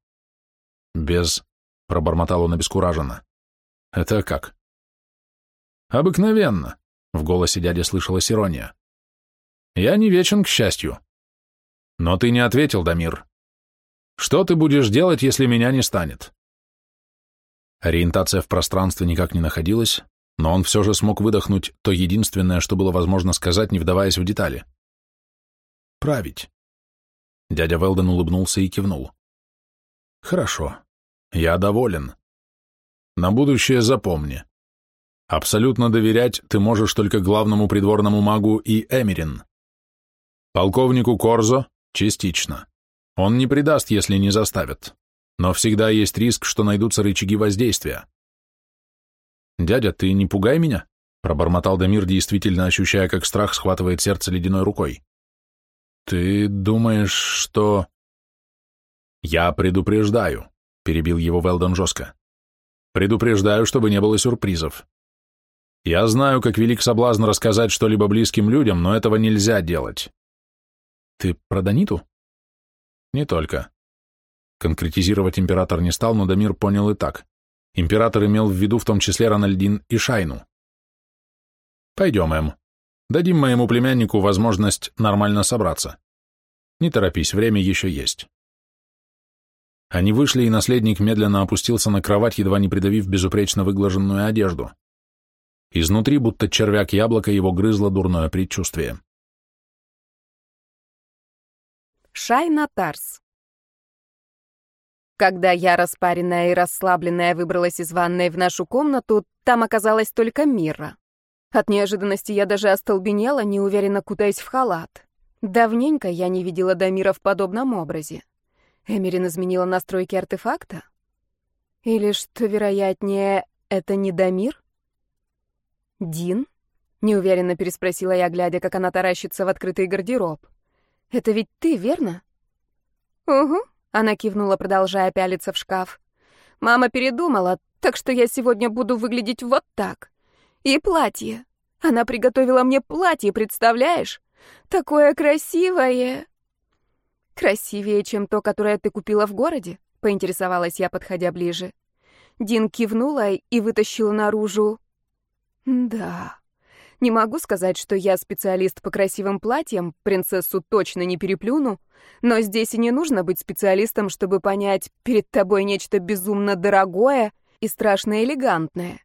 «Без...» — пробормотал он обескураженно. «Это как?» «Обыкновенно», — в голосе дяди слышалась ирония. «Я не вечен, к счастью». «Но ты не ответил, Дамир. Что ты будешь делать, если меня не станет?» Ориентация в пространстве никак не находилась, но он все же смог выдохнуть то единственное, что было возможно сказать, не вдаваясь в детали. «Править». Дядя Велден улыбнулся и кивнул. «Хорошо. Я доволен. На будущее запомни. Абсолютно доверять ты можешь только главному придворному магу и Эмерин. Полковнику Корзо — частично. Он не предаст, если не заставит. Но всегда есть риск, что найдутся рычаги воздействия. «Дядя, ты не пугай меня», — пробормотал Дамир, действительно ощущая, как страх схватывает сердце ледяной рукой. «Ты думаешь, что...» «Я предупреждаю», — перебил его Велдон жестко. «Предупреждаю, чтобы не было сюрпризов. Я знаю, как велик соблазн рассказать что-либо близким людям, но этого нельзя делать». «Ты про Даниту?» Не только. Конкретизировать император не стал, но Дамир понял и так. Император имел в виду в том числе Рональдин и Шайну. Пойдем, Эм. Дадим моему племяннику возможность нормально собраться. Не торопись, время еще есть. Они вышли, и наследник медленно опустился на кровать, едва не придавив безупречно выглаженную одежду. Изнутри, будто червяк яблоко, его грызло дурное предчувствие. Шайна Тарс. Когда я, распаренная и расслабленная, выбралась из ванной в нашу комнату, там оказалась только Мира. От неожиданности я даже остолбенела, неуверенно кутаясь в халат. Давненько я не видела Дамира в подобном образе. Эмерин изменила настройки артефакта? Или, что вероятнее, это не Дамир? Дин? Неуверенно переспросила я, глядя, как она таращится в открытый гардероб. Это ведь ты, верно?» «Угу», — она кивнула, продолжая пялиться в шкаф. «Мама передумала, так что я сегодня буду выглядеть вот так. И платье. Она приготовила мне платье, представляешь? Такое красивое!» «Красивее, чем то, которое ты купила в городе?» — поинтересовалась я, подходя ближе. Дин кивнула и вытащила наружу. «Да, не могу сказать, что я специалист по красивым платьям, принцессу точно не переплюну, но здесь и не нужно быть специалистом, чтобы понять, перед тобой нечто безумно дорогое и страшно элегантное.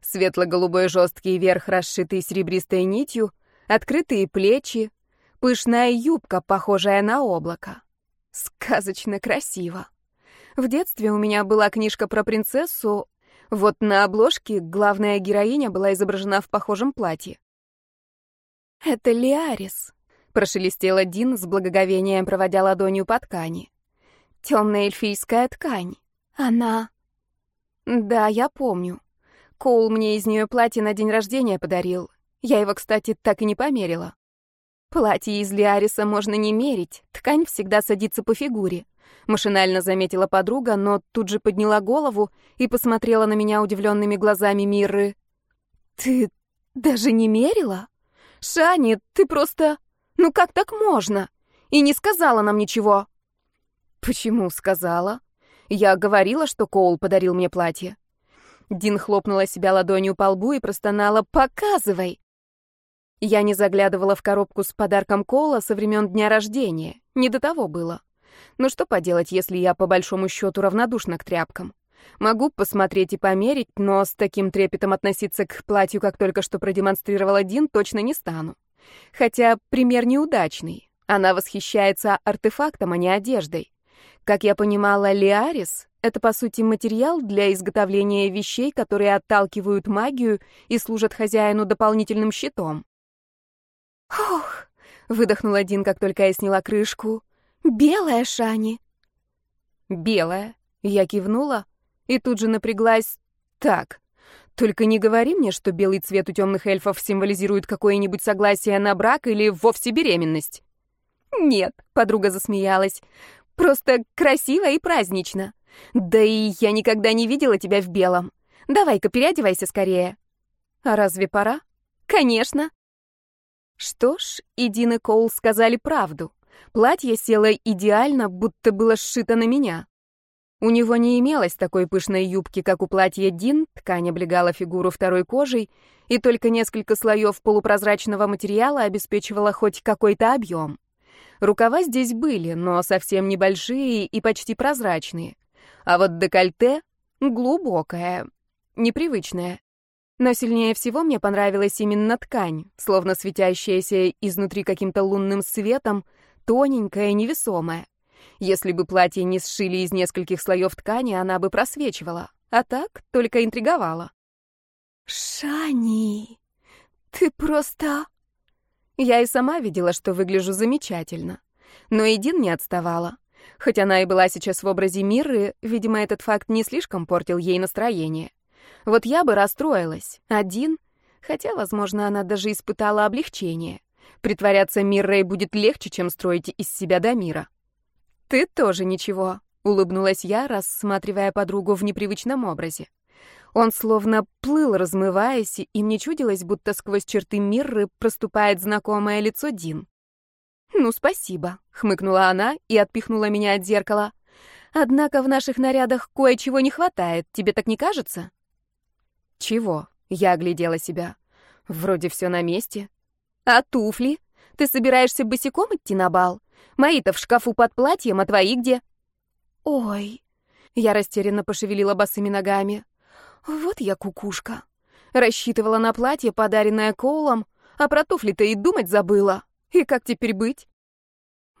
Светло-голубой жесткий верх, расшитый серебристой нитью, открытые плечи, пышная юбка, похожая на облако. Сказочно красиво. В детстве у меня была книжка про принцессу, вот на обложке главная героиня была изображена в похожем платье. «Это Лиарис», — прошелестела Дин с благоговением, проводя ладонью по ткани. «Темная эльфийская ткань. Она...» «Да, я помню. Коул мне из нее платье на день рождения подарил. Я его, кстати, так и не померила. Платье из Лиариса можно не мерить, ткань всегда садится по фигуре. Машинально заметила подруга, но тут же подняла голову и посмотрела на меня удивленными глазами Мирры. «Ты даже не мерила? Шани, ты просто... Ну как так можно? И не сказала нам ничего». «Почему сказала? Я говорила, что Коул подарил мне платье. Дин хлопнула себя ладонью по лбу и простонала «Показывай!». Я не заглядывала в коробку с подарком Кола со времен дня рождения. Не до того было. Ну что поделать, если я по большому счету равнодушна к тряпкам? Могу посмотреть и померить, но с таким трепетом относиться к платью, как только что продемонстрировала Дин, точно не стану. Хотя пример неудачный. Она восхищается артефактом, а не одеждой. Как я понимала, Лиарис — это, по сути, материал для изготовления вещей, которые отталкивают магию и служат хозяину дополнительным щитом. «Ох!» — выдохнул один, как только я сняла крышку. «Белая, Шани!» «Белая!» — я кивнула и тут же напряглась. «Так, только не говори мне, что белый цвет у темных эльфов символизирует какое-нибудь согласие на брак или вовсе беременность». «Нет», — подруга засмеялась, — «просто красиво и празднично. Да и я никогда не видела тебя в белом. Давай-ка переодевайся скорее». «А разве пора?» «Конечно». Что ж, и Дин и Коул сказали правду. Платье село идеально, будто было сшито на меня. У него не имелось такой пышной юбки, как у платья Дин, ткань облегала фигуру второй кожей, и только несколько слоев полупрозрачного материала обеспечивала хоть какой-то объем. Рукава здесь были, но совсем небольшие и почти прозрачные. А вот декольте глубокое, непривычное. Но сильнее всего мне понравилась именно ткань, словно светящаяся изнутри каким-то лунным светом, тоненькая, невесомая. Если бы платье не сшили из нескольких слоев ткани, она бы просвечивала, а так только интриговала. «Шани, ты просто...» Я и сама видела, что выгляжу замечательно. Но Эдин не отставала. Хоть она и была сейчас в образе Мирры, видимо, этот факт не слишком портил ей настроение. Вот я бы расстроилась. Один, хотя, возможно, она даже испытала облегчение. Притворяться Миррой будет легче, чем строить из себя до мира. «Ты тоже ничего», — улыбнулась я, рассматривая подругу в непривычном образе. Он словно плыл, размываясь, и мне чудилось, будто сквозь черты Мирры проступает знакомое лицо Дин. «Ну, спасибо», — хмыкнула она и отпихнула меня от зеркала. «Однако в наших нарядах кое-чего не хватает, тебе так не кажется?» «Чего?» — я оглядела себя. «Вроде все на месте». «А туфли? Ты собираешься босиком идти на бал? Мои-то в шкафу под платьем, а твои где?» «Ой...» Я растерянно пошевелила босыми ногами. «Вот я кукушка. Рассчитывала на платье, подаренное Коулом, а про туфли-то и думать забыла. И как теперь быть?»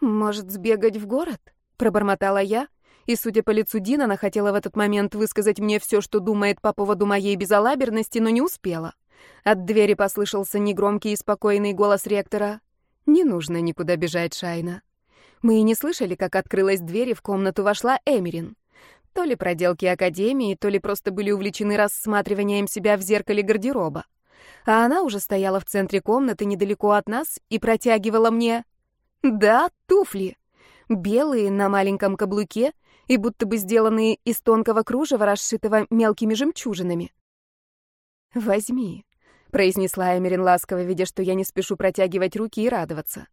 «Может, сбегать в город?» — пробормотала я, и, судя по лицу Дина, она хотела в этот момент высказать мне все, что думает по поводу моей безалаберности, но не успела. От двери послышался негромкий и спокойный голос ректора. «Не нужно никуда бежать, Шайна. Мы и не слышали, как открылась дверь, и в комнату вошла Эмерин. То ли проделки Академии, то ли просто были увлечены рассматриванием себя в зеркале гардероба. А она уже стояла в центре комнаты недалеко от нас и протягивала мне... Да, туфли. Белые, на маленьком каблуке и будто бы сделанные из тонкого кружева, расшитого мелкими жемчужинами. «Возьми», — произнесла Эмерин ласково, видя, что я не спешу протягивать руки и радоваться.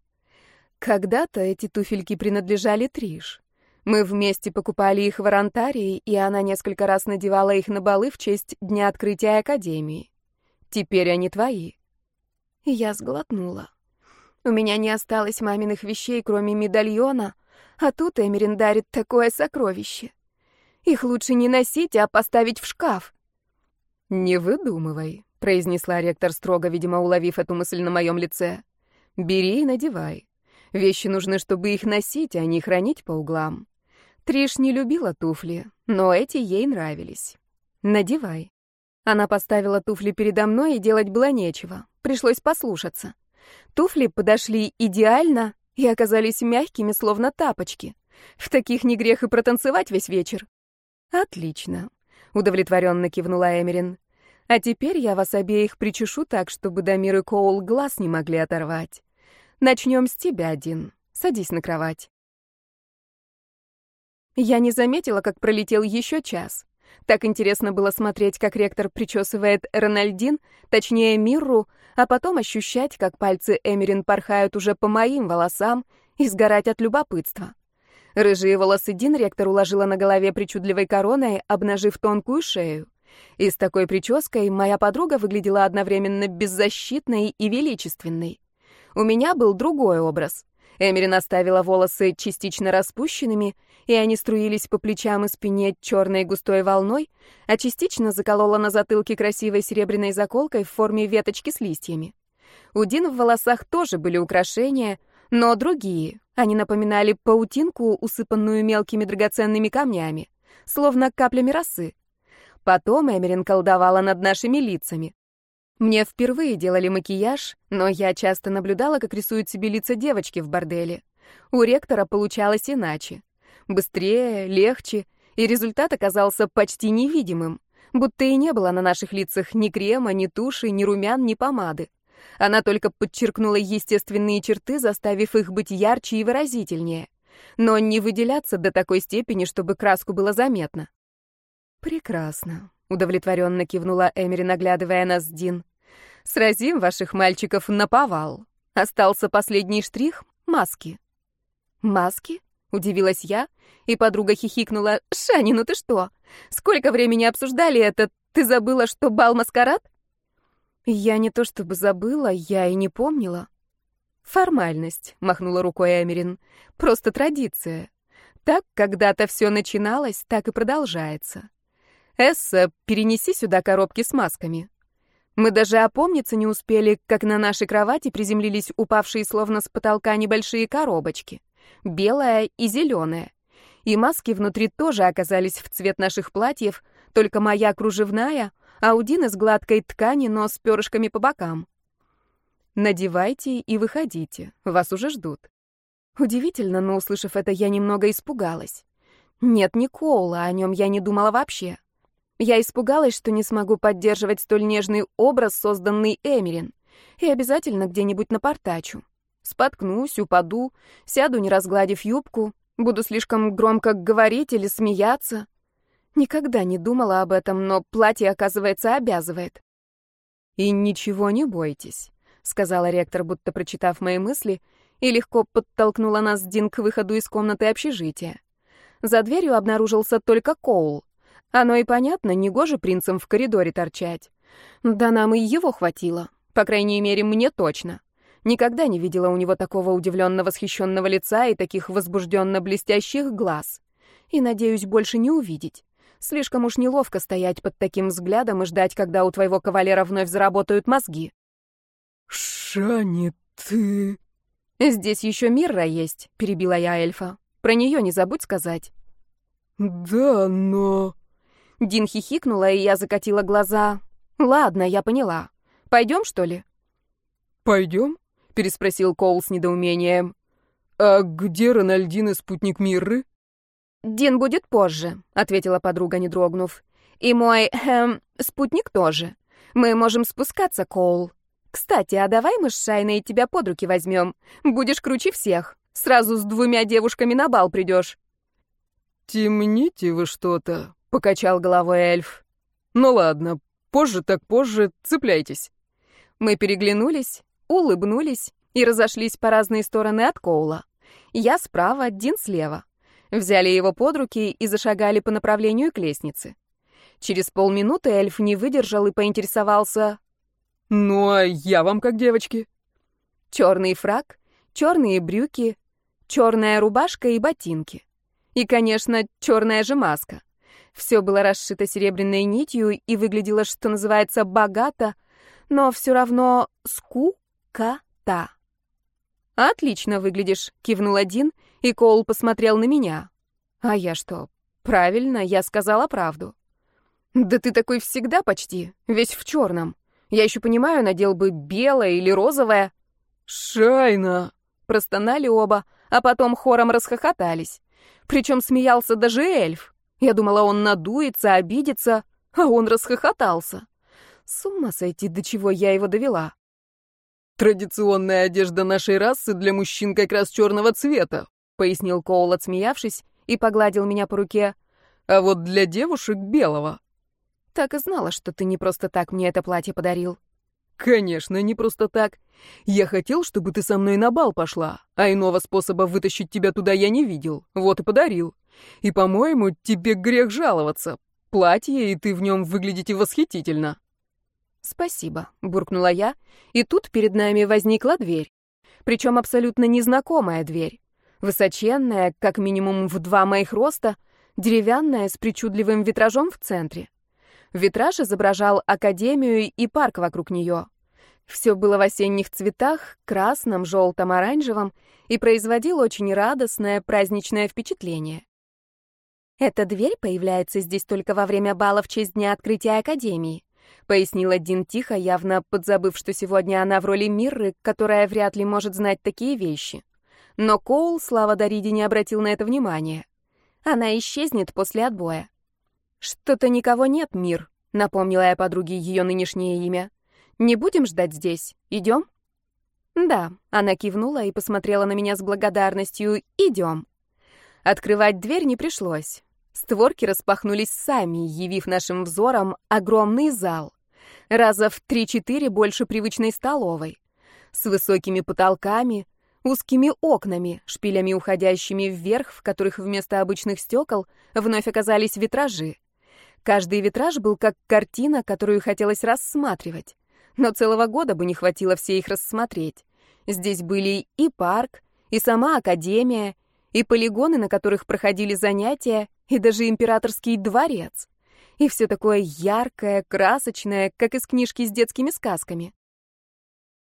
Когда-то эти туфельки принадлежали Триш. Мы вместе покупали их в Арантарии, и она несколько раз надевала их на балы в честь дня открытия Академии. Теперь они твои. Я сглотнула. У меня не осталось маминых вещей, кроме медальона, а тут Эмерин дарит такое сокровище. Их лучше не носить, а поставить в шкаф. «Не выдумывай», — произнесла ректор строго, видимо, уловив эту мысль на моем лице. «Бери и надевай. Вещи нужны, чтобы их носить, а не хранить по углам. Триш не любила туфли, но эти ей нравились. Надевай. Она поставила туфли передо мной, и делать было нечего. Пришлось послушаться. Туфли подошли идеально и оказались мягкими, словно тапочки. В таких не грех и протанцевать весь вечер. Отлично, удовлетворенно кивнула Эмерин. А теперь я вас обеих причешу так, чтобы Дамир и Коул глаз не могли оторвать. Начнем с тебя, Дин. Садись на кровать. Я не заметила, как пролетел еще час. Так интересно было смотреть, как ректор причесывает Рональдин, точнее Мирру, а потом ощущать, как пальцы Эмерин порхают уже по моим волосам и сгорать от любопытства. Рыжие волосы Дин ректор уложила на голове причудливой короной, обнажив тонкую шею. И с такой прической моя подруга выглядела одновременно беззащитной и величественной. У меня был другой образ. Эмерин оставила волосы частично распущенными, и они струились по плечам и спине черной густой волной, а частично заколола на затылке красивой серебряной заколкой в форме веточки с листьями. У Дин в волосах тоже были украшения, но другие. Они напоминали паутинку, усыпанную мелкими драгоценными камнями, словно каплями росы. Потом Эмерин колдовала над нашими лицами. Мне впервые делали макияж, но я часто наблюдала, как рисуют себе лица девочки в борделе. У ректора получалось иначе. Быстрее, легче, и результат оказался почти невидимым, будто и не было на наших лицах ни крема, ни туши, ни румян, ни помады. Она только подчеркнула естественные черты, заставив их быть ярче и выразительнее, но не выделяться до такой степени, чтобы краску было заметно. «Прекрасно», — удовлетворенно кивнула Эмери, наглядывая нас Дин. Сразим ваших мальчиков на повал. Остался последний штрих — маски». «Маски?» — удивилась я, и подруга хихикнула. «Шани, ну ты что? Сколько времени обсуждали это? Ты забыла, что бал-маскарад?» «Я не то чтобы забыла, я и не помнила». «Формальность», — махнула рукой Эмерин. «Просто традиция. Так когда-то все начиналось, так и продолжается. Эсса, перенеси сюда коробки с масками». Мы даже опомниться не успели, как на нашей кровати приземлились упавшие словно с потолка небольшие коробочки. Белая и зеленая. И маски внутри тоже оказались в цвет наших платьев, только моя кружевная, а у Дины с гладкой ткани, но с перышками по бокам. Надевайте и выходите, вас уже ждут. Удивительно, но, услышав это, я немного испугалась. Нет, не Коула, о нем я не думала вообще. Я испугалась, что не смогу поддерживать столь нежный образ, созданный Эмерин, и обязательно где-нибудь напортачу. Споткнусь, упаду, сяду, не разгладив юбку, буду слишком громко говорить или смеяться. Никогда не думала об этом, но платье, оказывается, обязывает. «И ничего не бойтесь», — сказала ректор, будто прочитав мои мысли, и легко подтолкнула нас с Дин к выходу из комнаты общежития. За дверью обнаружился только Коул. Оно и понятно, негоже принцам в коридоре торчать. Да нам и его хватило. По крайней мере, мне точно. Никогда не видела у него такого удивленно восхищенного лица и таких возбужденно блестящих глаз. И, надеюсь, больше не увидеть. Слишком уж неловко стоять под таким взглядом и ждать, когда у твоего кавалера вновь заработают мозги. «Шани, ты...» «Здесь еще Мирра есть», — перебила я эльфа. «Про нее не забудь сказать». «Да, но...» Дин хихикнула, и я закатила глаза. «Ладно, я поняла. Пойдем, что ли?» «Пойдем?» — переспросил Коул с недоумением. «А где Рональдин и спутник Мирры?» «Дин будет позже», — ответила подруга, не дрогнув. «И мой, эм, спутник тоже. Мы можем спускаться, Коул. Кстати, а давай мы с Шайной тебя под руки возьмем. Будешь круче всех. Сразу с двумя девушками на бал придешь». «Темните вы что-то», покачал головой эльф. Ну ладно, позже так позже, цепляйтесь. Мы переглянулись, улыбнулись и разошлись по разные стороны от Коула. Я справа, Дин слева. Взяли его под руки и зашагали по направлению к лестнице. Через полминуты эльф не выдержал и поинтересовался. «Ну, а я вам как девочки?» Черный фраг, черные брюки, черная рубашка и ботинки. И, конечно, черная же маска. Все было расшито серебряной нитью и выглядело, что называется, богато, но все равно скукота. «Отлично выглядишь», — кивнул один, и Коул посмотрел на меня. «А я что? Правильно, я сказала правду». «Да ты такой всегда почти, весь в черном. Я еще понимаю, надел бы белое или розовое». «Шайна!» — простонали оба, а потом хором расхохотались. Причем смеялся даже эльф. Я думала, он надуется, обидится, а он расхохотался. С ума сойти, до чего я его довела. «Традиционная одежда нашей расы для мужчин как раз черного цвета», — пояснил Коул, отсмеявшись, и погладил меня по руке. «А вот для девушек белого». «Так и знала, что ты не просто так мне это платье подарил». «Конечно, не просто так. Я хотел, чтобы ты со мной на бал пошла, а иного способа вытащить тебя туда я не видел. Вот и подарил. И, по-моему, тебе грех жаловаться. платье, и ты в нем выглядите восхитительно». «Спасибо», — буркнула я, и тут перед нами возникла дверь. Причем абсолютно незнакомая дверь. Высоченная, как минимум в два моих роста, деревянная, с причудливым витражом в центре. Витраж изображал академию и парк вокруг нее. Все было в осенних цветах, красном, желтом, оранжевом, и производил очень радостное праздничное впечатление. «Эта дверь появляется здесь только во время бала в честь дня открытия Академии», пояснила Дин тихо, явно подзабыв, что сегодня она в роли Мирры, которая вряд ли может знать такие вещи. Но Коул, слава Дариде, не обратил на это внимания. Она исчезнет после отбоя. «Что-то никого нет, Мир», — напомнила я подруге ее нынешнее имя. «Не будем ждать здесь. Идем?» «Да», — она кивнула и посмотрела на меня с благодарностью. «Идем». Открывать дверь не пришлось. Створки распахнулись сами, явив нашим взором огромный зал. Раза в три-четыре больше привычной столовой. С высокими потолками, узкими окнами, шпилями уходящими вверх, в которых вместо обычных стекол вновь оказались витражи. Каждый витраж был как картина, которую хотелось рассматривать но целого года бы не хватило все их рассмотреть. Здесь были и парк, и сама академия, и полигоны, на которых проходили занятия, и даже императорский дворец. И все такое яркое, красочное, как из книжки с детскими сказками.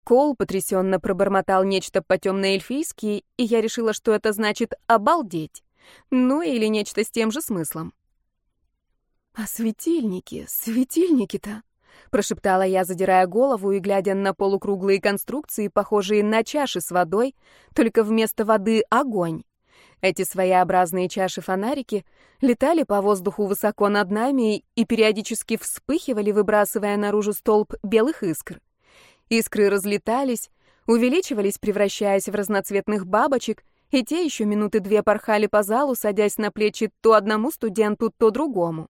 Кол потрясенно пробормотал нечто по-темно-эльфийски, и я решила, что это значит «обалдеть». Ну или нечто с тем же смыслом. «А светильники, светильники-то...» прошептала я, задирая голову и глядя на полукруглые конструкции, похожие на чаши с водой, только вместо воды огонь. Эти своеобразные чаши-фонарики летали по воздуху высоко над нами и периодически вспыхивали, выбрасывая наружу столб белых искр. Искры разлетались, увеличивались, превращаясь в разноцветных бабочек, и те еще минуты две порхали по залу, садясь на плечи то одному студенту, то другому.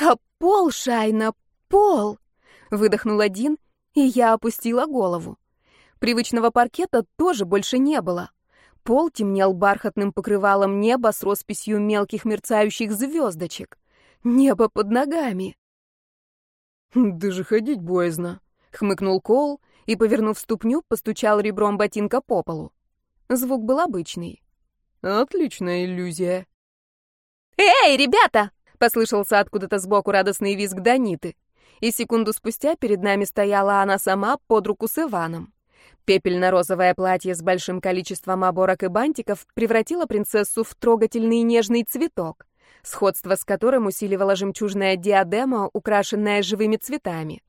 «А пол, Шайна, пол!» — выдохнул один, и я опустила голову. Привычного паркета тоже больше не было. Пол темнел бархатным покрывалом неба с росписью мелких мерцающих звездочек. Небо под ногами. «Даже ходить боязно», — хмыкнул Коул и, повернув ступню, постучал ребром ботинка по полу. Звук был обычный. «Отличная иллюзия». «Эй, ребята!» — послышался откуда-то сбоку радостный визг Даниты и секунду спустя перед нами стояла она сама под руку с Иваном. Пепельно-розовое платье с большим количеством оборок и бантиков превратило принцессу в трогательный нежный цветок, сходство с которым усиливала жемчужная диадема, украшенная живыми цветами.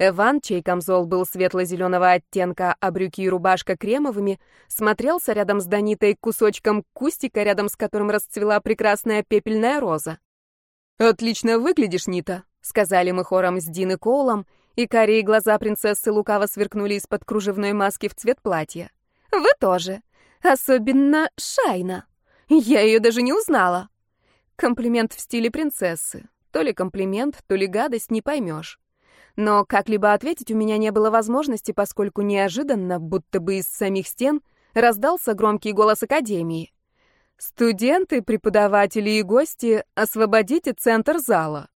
Эван, чей камзол был светло-зеленого оттенка, а брюки и рубашка кремовыми, смотрелся рядом с Данитой кусочком кустика, рядом с которым расцвела прекрасная пепельная роза. «Отлично выглядишь, Нита», — сказали мы хором с Дин и Коулом, и карие глаза принцессы лукаво сверкнули из-под кружевной маски в цвет платья. «Вы тоже. Особенно Шайна. Я ее даже не узнала». Комплимент в стиле принцессы. То ли комплимент, то ли гадость, не поймешь. Но как-либо ответить у меня не было возможности, поскольку неожиданно, будто бы из самих стен, раздался громкий голос Академии. «Студенты, преподаватели и гости, освободите центр зала».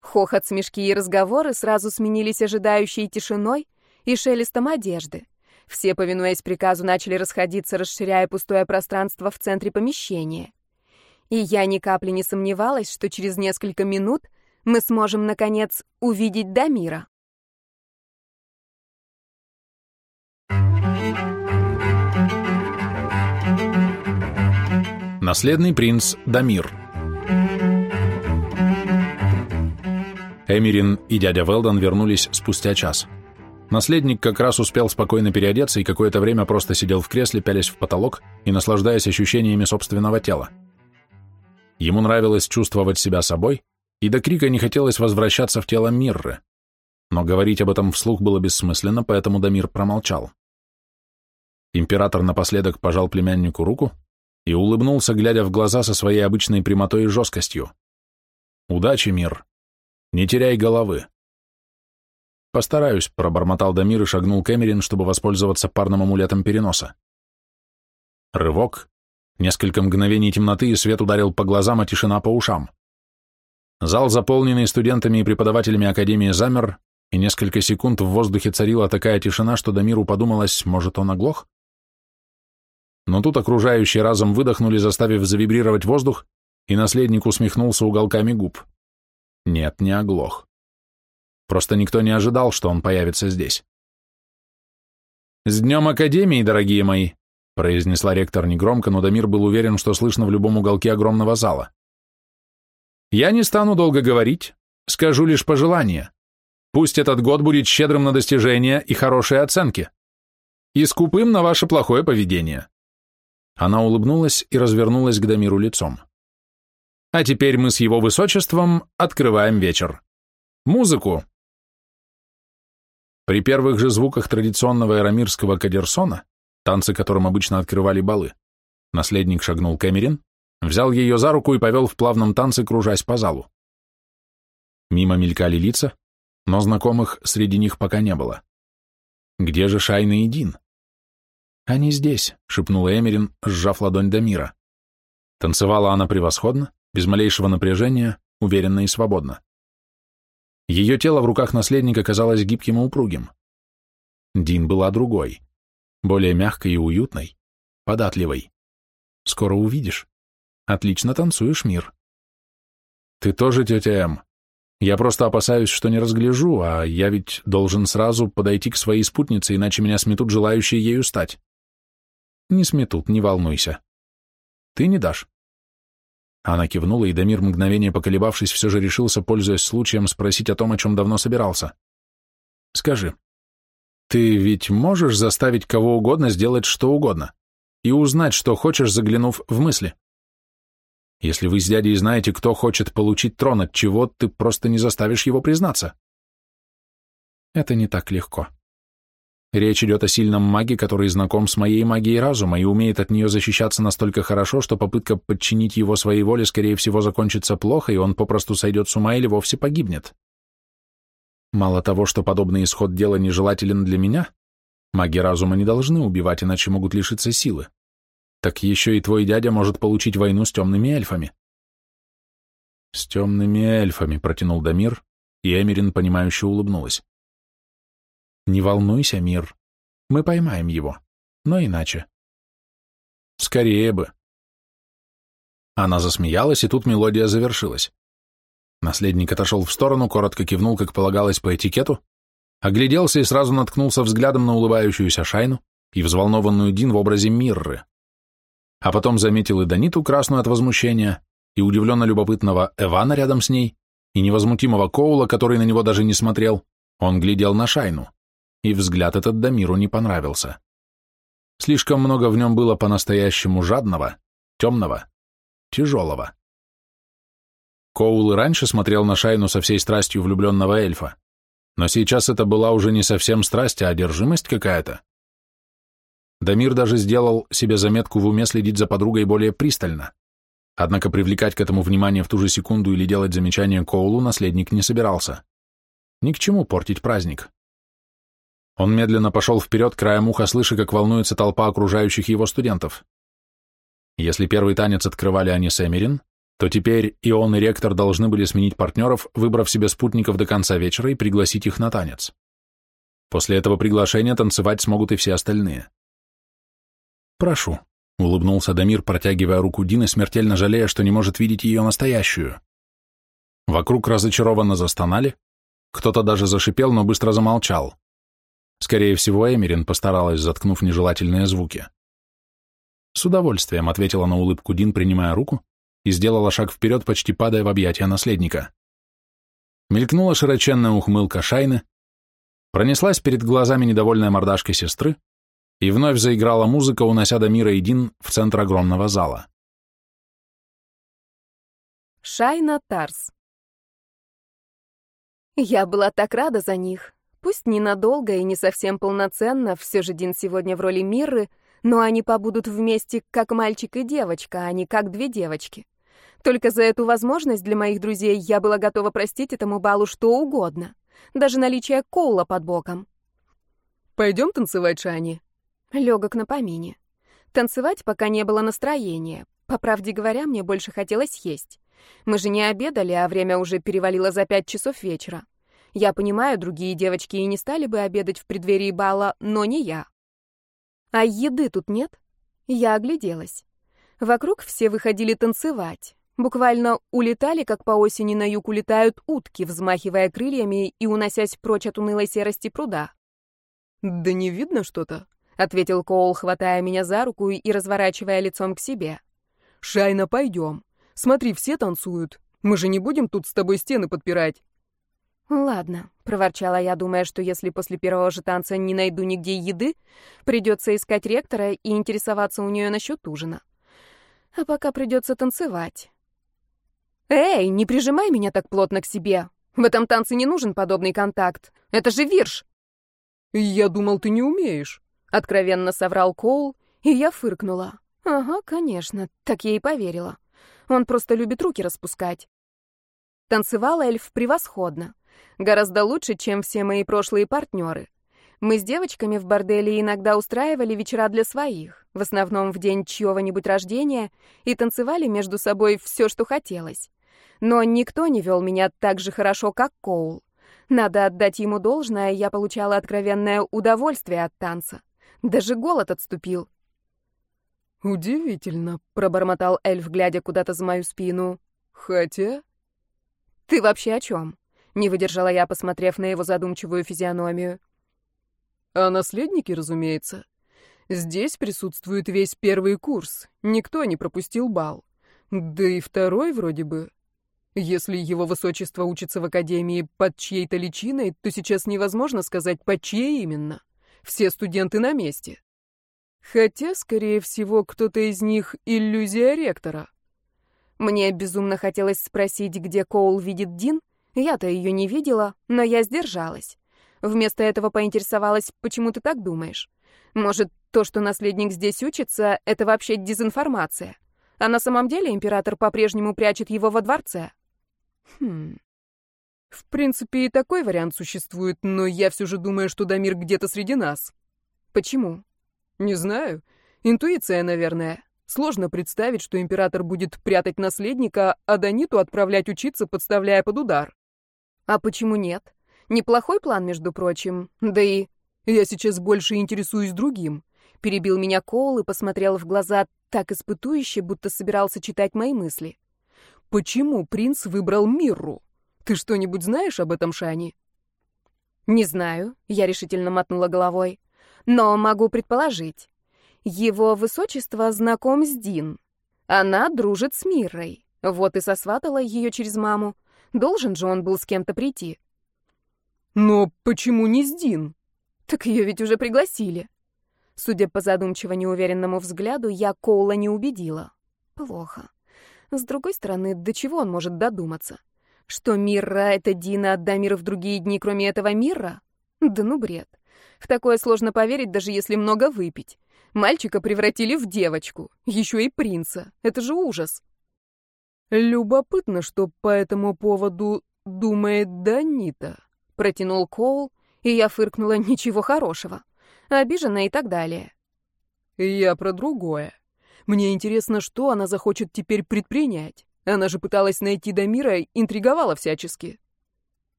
Хохот, смешки и разговоры сразу сменились ожидающей тишиной и шелестом одежды. Все, повинуясь приказу, начали расходиться, расширяя пустое пространство в центре помещения. И я ни капли не сомневалась, что через несколько минут мы сможем, наконец, увидеть Дамира. Наследный принц Дамир Эмирин и дядя Велдон вернулись спустя час. Наследник как раз успел спокойно переодеться и какое-то время просто сидел в кресле, пялясь в потолок и наслаждаясь ощущениями собственного тела. Ему нравилось чувствовать себя собой, и до крика не хотелось возвращаться в тело Мирры. Но говорить об этом вслух было бессмысленно, поэтому Дамир промолчал. Император напоследок пожал племяннику руку и улыбнулся, глядя в глаза со своей обычной прямотой и жесткостью. «Удачи, мир!» Не теряй головы. Постараюсь, пробормотал Дамир и шагнул к Эмерин, чтобы воспользоваться парным амулетом переноса. Рывок. Несколько мгновений темноты, и свет ударил по глазам, а тишина по ушам. Зал, заполненный студентами и преподавателями Академии, замер, и несколько секунд в воздухе царила такая тишина, что Дамиру подумалось, может, он оглох? Но тут окружающие разом выдохнули, заставив завибрировать воздух, и наследник усмехнулся уголками губ. Нет, не оглох. Просто никто не ожидал, что он появится здесь. «С Днем Академии, дорогие мои!» произнесла ректор негромко, но Дамир был уверен, что слышно в любом уголке огромного зала. «Я не стану долго говорить, скажу лишь пожелание. Пусть этот год будет щедрым на достижения и хорошие оценки. И скупым на ваше плохое поведение». Она улыбнулась и развернулась к Дамиру лицом. «А теперь мы с его высочеством открываем вечер. Музыку!» При первых же звуках традиционного эрамирского кадерсона, танцы которым обычно открывали балы, наследник шагнул Кэмерин, взял ее за руку и повел в плавном танце, кружась по залу. Мимо мелькали лица, но знакомых среди них пока не было. Где же Шайна и Дин? «Они здесь», — шепнула Эмерин, сжав ладонь Дамира. Танцевала она превосходно, без малейшего напряжения, уверенно и свободно. Ее тело в руках наследника казалось гибким и упругим. Дин была другой, более мягкой и уютной, податливой. Скоро увидишь. Отлично танцуешь, мир. Ты тоже, тетя М. Я просто опасаюсь, что не разгляжу, а я ведь должен сразу подойти к своей спутнице, иначе меня сметут желающие ею стать. Не сметут, не волнуйся. Ты не дашь. Она кивнула, и Дамир, мгновение поколебавшись, все же решился, пользуясь случаем, спросить о том, о чем давно собирался. «Скажи, ты ведь можешь заставить кого угодно сделать что угодно и узнать, что хочешь, заглянув в мысли? Если вы с дядей знаете, кто хочет получить трон от чего, ты просто не заставишь его признаться». «Это не так легко», Речь идет о сильном маге, который знаком с моей магией разума и умеет от нее защищаться настолько хорошо, что попытка подчинить его своей воле, скорее всего, закончится плохо, и он попросту сойдет с ума или вовсе погибнет. Мало того, что подобный исход дела нежелателен для меня, маги разума не должны убивать, иначе могут лишиться силы. Так еще и твой дядя может получить войну с темными эльфами. С темными эльфами, протянул Дамир, и Эмерин, понимающе улыбнулась. Не волнуйся, мир. Мы поймаем его. Но иначе. Скорее бы. Она засмеялась, и тут мелодия завершилась. Наследник отошел в сторону, коротко кивнул, как полагалось по этикету, огляделся и сразу наткнулся взглядом на улыбающуюся Шайну и взволнованную Дин в образе Мирры. А потом заметил и Даниту, красную от возмущения, и удивленно любопытного Эвана рядом с ней, и невозмутимого Коула, который на него даже не смотрел, он глядел на Шайну и взгляд этот Дамиру не понравился. Слишком много в нем было по-настоящему жадного, темного, тяжелого. Коул и раньше смотрел на Шайну со всей страстью влюбленного эльфа, но сейчас это была уже не совсем страсть, а одержимость какая-то. Дамир даже сделал себе заметку в уме следить за подругой более пристально. Однако привлекать к этому внимание в ту же секунду или делать замечание Коулу наследник не собирался. Ни к чему портить праздник. Он медленно пошел вперед, краем уха слыша, как волнуется толпа окружающих его студентов. Если первый танец открывали они с Эмерин, то теперь и он, и ректор должны были сменить партнеров, выбрав себе спутников до конца вечера и пригласить их на танец. После этого приглашения танцевать смогут и все остальные. «Прошу», — улыбнулся Дамир, протягивая руку Дины, смертельно жалея, что не может видеть ее настоящую. Вокруг разочарованно застонали, кто-то даже зашипел, но быстро замолчал. Скорее всего, Эмерин постаралась, заткнув нежелательные звуки. С удовольствием ответила на улыбку Дин, принимая руку, и сделала шаг вперед, почти падая в объятия наследника. Мелькнула широченная ухмылка Шайны, пронеслась перед глазами недовольная мордашка сестры, и вновь заиграла музыка, унося до мира и Дин в центр огромного зала. Шайна Тарс Я была так рада за них. Пусть ненадолго и не совсем полноценно, все же Дин сегодня в роли Мирры, но они побудут вместе как мальчик и девочка, а не как две девочки. Только за эту возможность для моих друзей я была готова простить этому балу что угодно, даже наличие Коула под боком. «Пойдем танцевать, Шани?» Легок на помине. Танцевать пока не было настроения. По правде говоря, мне больше хотелось есть. Мы же не обедали, а время уже перевалило за пять часов вечера. Я понимаю, другие девочки и не стали бы обедать в преддверии бала, но не я. А еды тут нет? Я огляделась. Вокруг все выходили танцевать. Буквально улетали, как по осени на юг улетают утки, взмахивая крыльями и уносясь прочь от унылой серости пруда. «Да не видно что-то», — ответил Коул, хватая меня за руку и разворачивая лицом к себе. «Шайна, пойдем. Смотри, все танцуют. Мы же не будем тут с тобой стены подпирать». «Ладно», — проворчала я, думая, что если после первого же танца не найду нигде еды, придется искать ректора и интересоваться у нее насчет ужина. А пока придется танцевать. «Эй, не прижимай меня так плотно к себе. В этом танце не нужен подобный контакт. Это же вирш!» «Я думал, ты не умеешь», — откровенно соврал Коул, и я фыркнула. «Ага, конечно, так я и поверила. Он просто любит руки распускать». Танцевал эльф превосходно. Гораздо лучше, чем все мои прошлые партнеры. Мы с девочками в борделе иногда устраивали вечера для своих, в основном в день чьего-нибудь рождения, и танцевали между собой все, что хотелось. Но никто не вел меня так же хорошо, как Коул. Надо отдать ему должное, я получала откровенное удовольствие от танца. Даже голод отступил. «Удивительно», — пробормотал эльф, глядя куда-то за мою спину. «Хотя...» «Ты вообще о чем?» Не выдержала я, посмотрев на его задумчивую физиономию. А наследники, разумеется. Здесь присутствует весь первый курс. Никто не пропустил бал. Да и второй вроде бы. Если его высочество учится в академии под чьей-то личиной, то сейчас невозможно сказать, под чьей именно. Все студенты на месте. Хотя, скорее всего, кто-то из них — иллюзия ректора. Мне безумно хотелось спросить, где Коул видит Дин, я-то ее не видела, но я сдержалась. Вместо этого поинтересовалась, почему ты так думаешь? Может, то, что наследник здесь учится, это вообще дезинформация? А на самом деле император по-прежнему прячет его во дворце? Хм. В принципе, и такой вариант существует, но я все же думаю, что Дамир где-то среди нас. Почему? Не знаю. Интуиция, наверное. Сложно представить, что император будет прятать наследника, а Даниту отправлять учиться, подставляя под удар. А почему нет? Неплохой план, между прочим. Да и... Я сейчас больше интересуюсь другим. Перебил меня Коул и посмотрел в глаза так испытующе, будто собирался читать мои мысли. Почему принц выбрал Мирру? Ты что-нибудь знаешь об этом, Шани? Не знаю, я решительно мотнула головой. Но могу предположить. Его высочество знаком с Дин. Она дружит с Миррой. Вот и сосватала ее через маму. Должен же он был с кем-то прийти. Но почему не с Дин? Так ее ведь уже пригласили. Судя по задумчиво неуверенному взгляду, я Коула не убедила. Плохо. С другой стороны, до чего он может додуматься? Что Мирра — это Дина, а Дамир в другие дни, кроме этого Мирра? Да ну бред. В такое сложно поверить, даже если много выпить. Мальчика превратили в девочку, еще и принца. Это же ужас. Любопытно, что по этому поводу думает Данита, протянул Коул, и я фыркнула ничего хорошего. Обижена и так далее. Я про другое. Мне интересно, что она захочет теперь предпринять. Она же пыталась найти Дамира и интриговала всячески.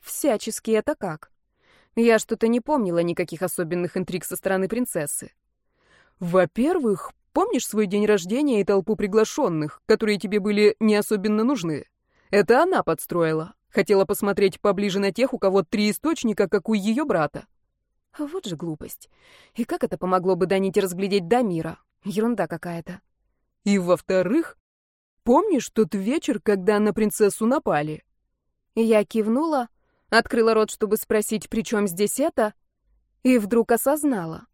Всячески это как? Я что-то не помнила никаких особенных интриг со стороны принцессы. Во-первых, Помнишь свой день рождения и толпу приглашенных, которые тебе были не особенно нужны? Это она подстроила. Хотела посмотреть поближе на тех, у кого три источника, как у ее брата. А вот же глупость. И как это помогло бы Даните разглядеть Дамира? Ерунда какая-то. И во-вторых, помнишь тот вечер, когда на принцессу напали? Я кивнула, открыла рот, чтобы спросить, при чем здесь это, и вдруг осознала.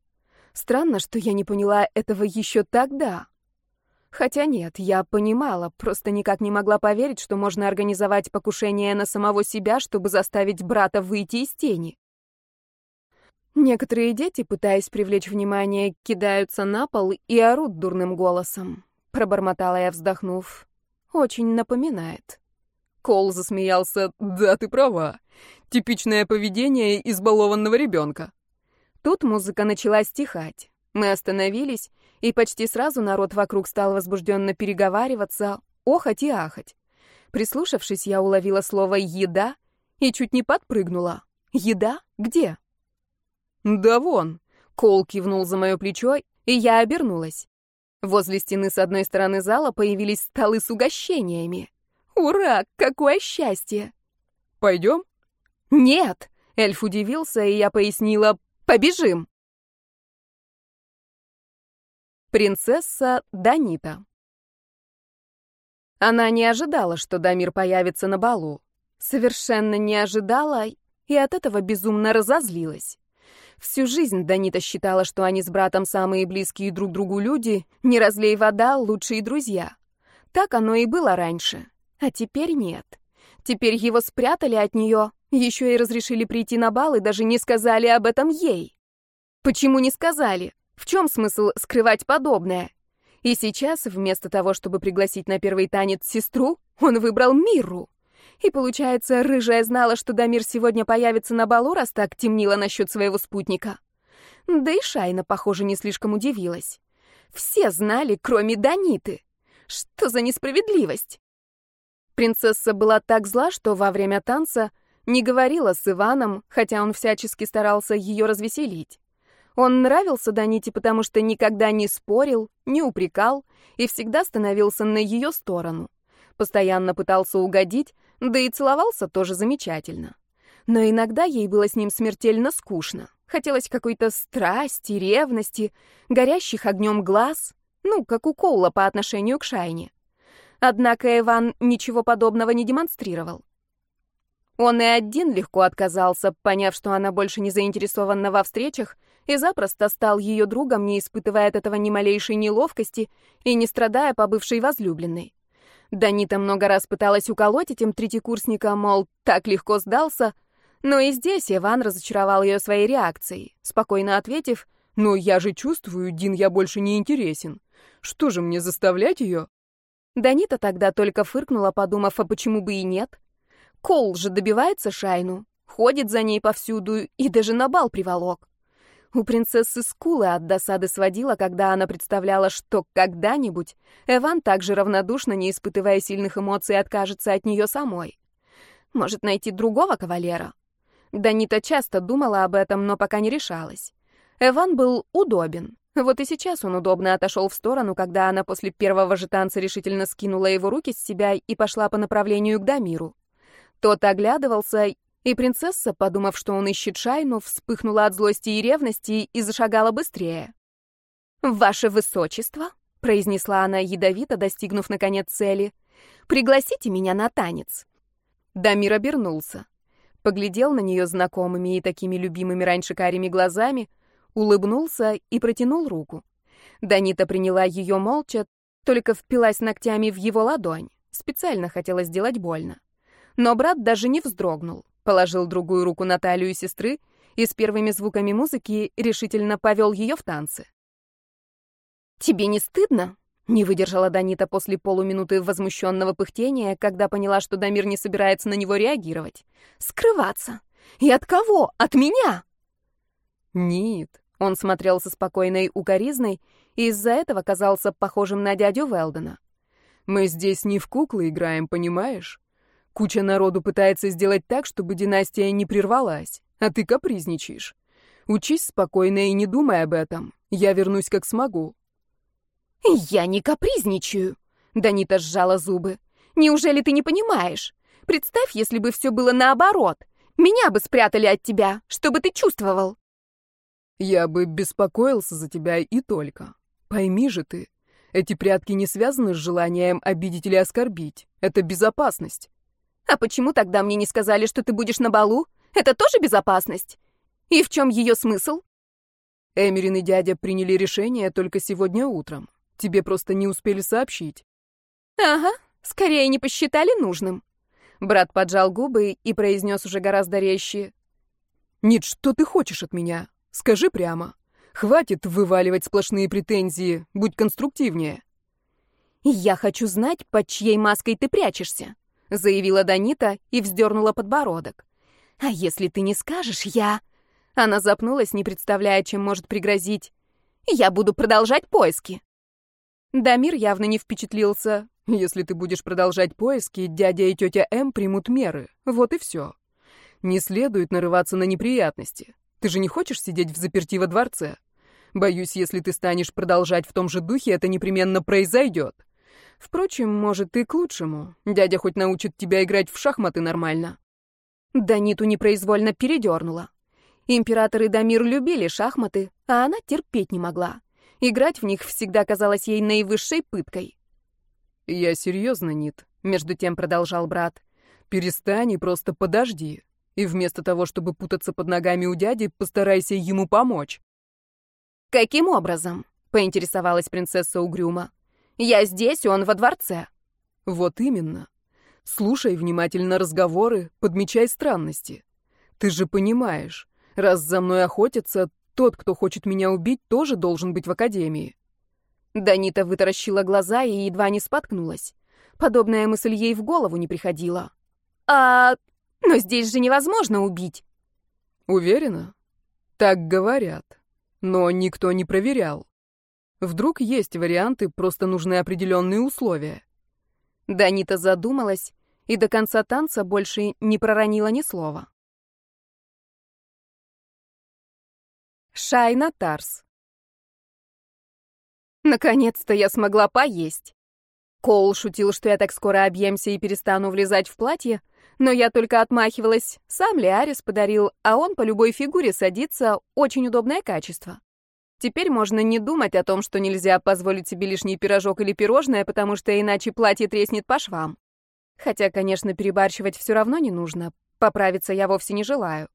Странно, что я не поняла этого еще тогда. Хотя нет, я понимала, просто никак не могла поверить, что можно организовать покушение на самого себя, чтобы заставить брата выйти из тени. Некоторые дети, пытаясь привлечь внимание, кидаются на пол и орут дурным голосом. Пробормотала я, вздохнув. Очень напоминает. Кол засмеялся. «Да, ты права. Типичное поведение избалованного ребенка». Тут музыка начала стихать. Мы остановились, и почти сразу народ вокруг стал возбужденно переговариваться, охать и ахать. Прислушавшись, я уловила слово «еда» и чуть не подпрыгнула. «Еда? Где?» «Да вон!» — Кол кивнул за мое плечо, и я обернулась. Возле стены с одной стороны зала появились столы с угощениями. Ура! Какое счастье! Пойдем? Нет! Эльф удивился, и я пояснила «Побежим!» Принцесса Данита Она не ожидала, что Дамир появится на балу. Совершенно не ожидала, и от этого безумно разозлилась. Всю жизнь Данита считала, что они с братом самые близкие друг другу люди, не разлей вода, лучшие друзья. Так оно и было раньше. А теперь нет. Теперь его спрятали от нее, еще и разрешили прийти на бал и даже не сказали об этом ей. Почему не сказали? В чем смысл скрывать подобное? И сейчас, вместо того, чтобы пригласить на первый танец сестру, он выбрал Миру. И получается, рыжая знала, что Дамир сегодня появится на балу, раз так темнила насчет своего спутника. Да и Шайна, похоже, не слишком удивилась. Все знали, кроме Даниты. Что за несправедливость? Принцесса была так зла, что во время танца не говорила с Иваном, хотя он всячески старался ее развеселить. Он нравился Даните, потому что никогда не спорил, не упрекал и всегда становился на ее сторону. Постоянно пытался угодить, да и целовался тоже замечательно. Но иногда ей было с ним смертельно скучно. Хотелось какой-то страсти, ревности, горящих огнем глаз, ну, как у Коула по отношению к Шайне. Однако Иван ничего подобного не демонстрировал. Он и один легко отказался, поняв, что она больше не заинтересована во встречах, и запросто стал ее другом, не испытывая от этого ни малейшей неловкости и не страдая по бывшей возлюбленной. Данита много раз пыталась уколоть этим третьекурсника, мол, так легко сдался, но и здесь Иван разочаровал ее своей реакцией, спокойно ответив, «Ну, я же чувствую, Дин, я больше не интересен. Что же мне заставлять ее?» Данита тогда только фыркнула, подумав, а почему бы и нет. Кол же добивается Шайну, ходит за ней повсюду и даже на бал приволок. У принцессы скулы от досады сводила, когда она представляла, что когда-нибудь Эван также равнодушно, не испытывая сильных эмоций, откажется от нее самой. Может, найти другого кавалера? Данита часто думала об этом, но пока не решалась. Эван был удобен. Вот и сейчас он удобно отошел в сторону, когда она после первого же танца решительно скинула его руки с себя и пошла по направлению к Дамиру. Тот оглядывался, и принцесса, подумав, что он ищет Шайну, вспыхнула от злости и ревности и зашагала быстрее. «Ваше высочество», — произнесла она ядовито, достигнув наконец цели, — «пригласите меня на танец». Дамир обернулся. Поглядел на нее знакомыми и такими любимыми раньше карими глазами, улыбнулся и протянул руку. Данита приняла ее молча, только впилась ногтями в его ладонь. Специально хотела сделать больно. Но брат даже не вздрогнул, положил другую руку на талию сестры и с первыми звуками музыки решительно повел ее в танцы. «Тебе не стыдно?» — не выдержала Данита после полуминуты возмущенного пыхтения, когда поняла, что Дамир не собирается на него реагировать. «Скрываться! И от кого? От меня!» «Нет», — он смотрел со спокойной укоризной и из-за этого казался похожим на дядю Велдена. «Мы здесь не в куклы играем, понимаешь? Куча народу пытается сделать так, чтобы династия не прервалась, а ты капризничаешь. Учись спокойно и не думай об этом. Я вернусь как смогу». «Я не капризничаю», — Данита сжала зубы. «Неужели ты не понимаешь? Представь, если бы все было наоборот. Меня бы спрятали от тебя, чтобы ты чувствовал». Я бы беспокоился за тебя и только. Пойми же ты, эти прятки не связаны с желанием обидеть или оскорбить. Это безопасность. А почему тогда мне не сказали, что ты будешь на балу? Это тоже безопасность? И в чем ее смысл? Эмерин и дядя приняли решение только сегодня утром. Тебе просто не успели сообщить. Ага, скорее не посчитали нужным. Брат поджал губы и произнес уже гораздо резче. «Нет, что ты хочешь от меня? Скажи прямо. Хватит вываливать сплошные претензии, будь конструктивнее. Я хочу знать, под чьей маской ты прячешься, заявила Данита и вздернула подбородок. А если ты не скажешь, я... Она запнулась, не представляя, чем может пригрозить. Я буду продолжать поиски. Дамир явно не впечатлился. Если ты будешь продолжать поиски, дядя и тетя М примут меры. Вот и все. Не следует нарываться на неприятности. Ты же не хочешь сидеть в заперти во дворце? Боюсь, если ты станешь продолжать в том же духе, это непременно произойдет. Впрочем, может, и к лучшему. Дядя хоть научит тебя играть в шахматы нормально. Даниту непроизвольно передернула. Император и Дамир любили шахматы, а она терпеть не могла. Играть в них всегда казалось ей наивысшей пыткой. «Я серьезно, Нит», — между тем продолжал брат. «Перестань и просто подожди. И вместо того, чтобы путаться под ногами у дяди, постарайся ему помочь». «Каким образом?» — поинтересовалась принцесса угрюмо. «Я здесь, он во дворце». «Вот именно. Слушай внимательно разговоры, подмечай странности. Ты же понимаешь, раз за мной охотятся, тот, кто хочет меня убить, тоже должен быть в академии. Данита вытаращила глаза и едва не споткнулась. Подобная мысль ей в голову не приходила. «А... но здесь же невозможно убить!» «Уверена? Так говорят. Но никто не проверял. Вдруг есть варианты, просто нужны определенные условия». Данита задумалась и до конца танца больше не проронила ни слова. Шайна Тарс Наконец-то я смогла поесть. Коул шутил, что я так скоро объемся и перестану влезать в платье, но я только отмахивалась. Сам ли Арис подарил, а он по любой фигуре садится, очень удобное качество. Теперь можно не думать о том, что нельзя позволить себе лишний пирожок или пирожное, потому что иначе платье треснет по швам. Хотя, конечно, перебарщивать все равно не нужно. Поправиться я вовсе не желаю.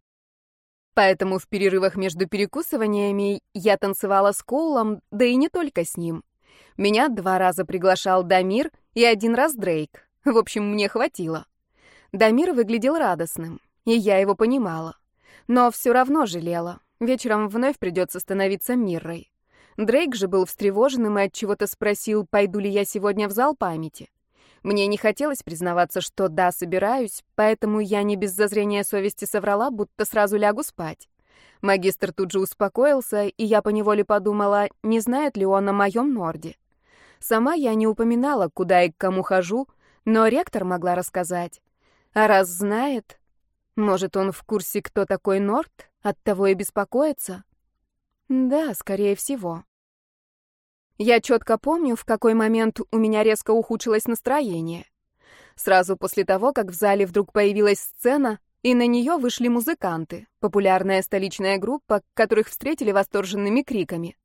Поэтому в перерывах между перекусываниями я танцевала с Коулом, да и не только с ним. Меня два раза приглашал Дамир и один раз Дрейк. В общем, мне хватило. Дамир выглядел радостным, и я его понимала. Но все равно жалела. Вечером вновь придется становиться Миррой. Дрейк же был встревоженным и от чего-то спросил, пойду ли я сегодня в зал памяти. Мне не хотелось признаваться, что да, собираюсь, поэтому я не без зазрения совести соврала, будто сразу лягу спать. Магистр тут же успокоился, и я поневоле подумала, не знает ли он о моем Норде. Сама я не упоминала, куда и к кому хожу, но ректор могла рассказать. А раз знает, может, он в курсе, кто такой Норд, оттого и беспокоится? Да, скорее всего. Я четко помню, в какой момент у меня резко ухудшилось настроение. Сразу после того, как в зале вдруг появилась сцена, и на нее вышли музыканты, популярная столичная группа, которых встретили восторженными криками.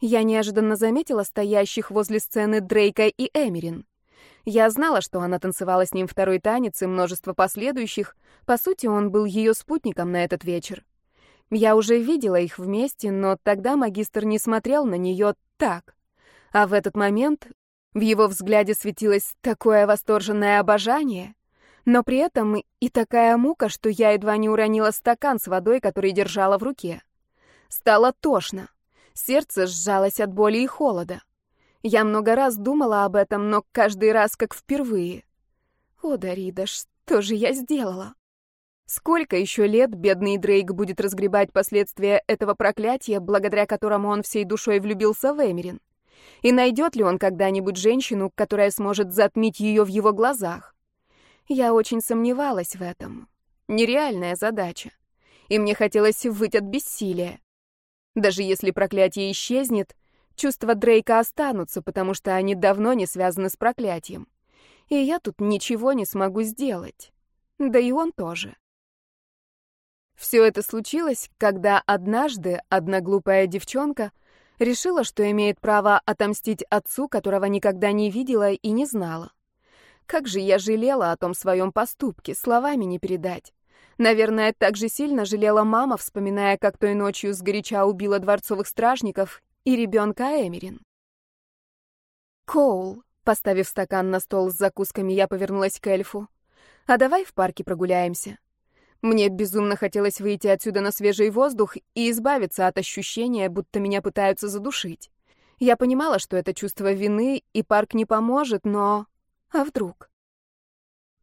Я неожиданно заметила стоящих возле сцены Дрейка и Эмерин. Я знала, что она танцевала с ним второй танец и множество последующих. По сути, он был ее спутником на этот вечер. Я уже видела их вместе, но тогда магистр не смотрел на нее так. А в этот момент в его взгляде светилось такое восторженное обожание, но при этом и такая мука, что я едва не уронила стакан с водой, который держала в руке. Стало тошно. Сердце сжалось от боли и холода. Я много раз думала об этом, но каждый раз как впервые. О, Дарида, что же я сделала? Сколько еще лет бедный Дрейк будет разгребать последствия этого проклятия, благодаря которому он всей душой влюбился в Эмерин? И найдет ли он когда-нибудь женщину, которая сможет затмить ее в его глазах? Я очень сомневалась в этом. Нереальная задача. И мне хотелось выть от бессилия. Даже если проклятие исчезнет, чувства Дрейка останутся, потому что они давно не связаны с проклятием. И я тут ничего не смогу сделать. Да и он тоже. Все это случилось, когда однажды одна глупая девчонка — Решила, что имеет право отомстить отцу, которого никогда не видела и не знала. Как же я жалела о том своем поступке, словами не передать. Наверное, так же сильно жалела мама, вспоминая, как той ночью сгоряча убила дворцовых стражников и ребенка Эмерин. «Коул», — поставив стакан на стол с закусками, я повернулась к эльфу. «А давай в парке прогуляемся?» Мне безумно хотелось выйти отсюда на свежий воздух и избавиться от ощущения, будто меня пытаются задушить. Я понимала, что это чувство вины, и парк не поможет, но... А вдруг?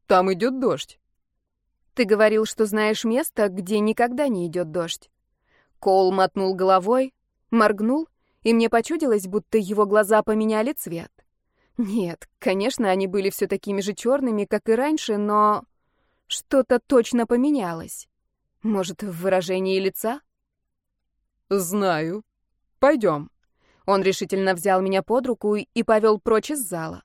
Там идет дождь. Ты говорил, что знаешь место, где никогда не идет дождь. Коул мотнул головой, моргнул, и мне почудилось, будто его глаза поменяли цвет. Нет, конечно, они были все такими же черными, как и раньше, но что-то точно поменялось. Может, в выражении лица? Знаю. Пойдем. Он решительно взял меня под руку и повел прочь из зала.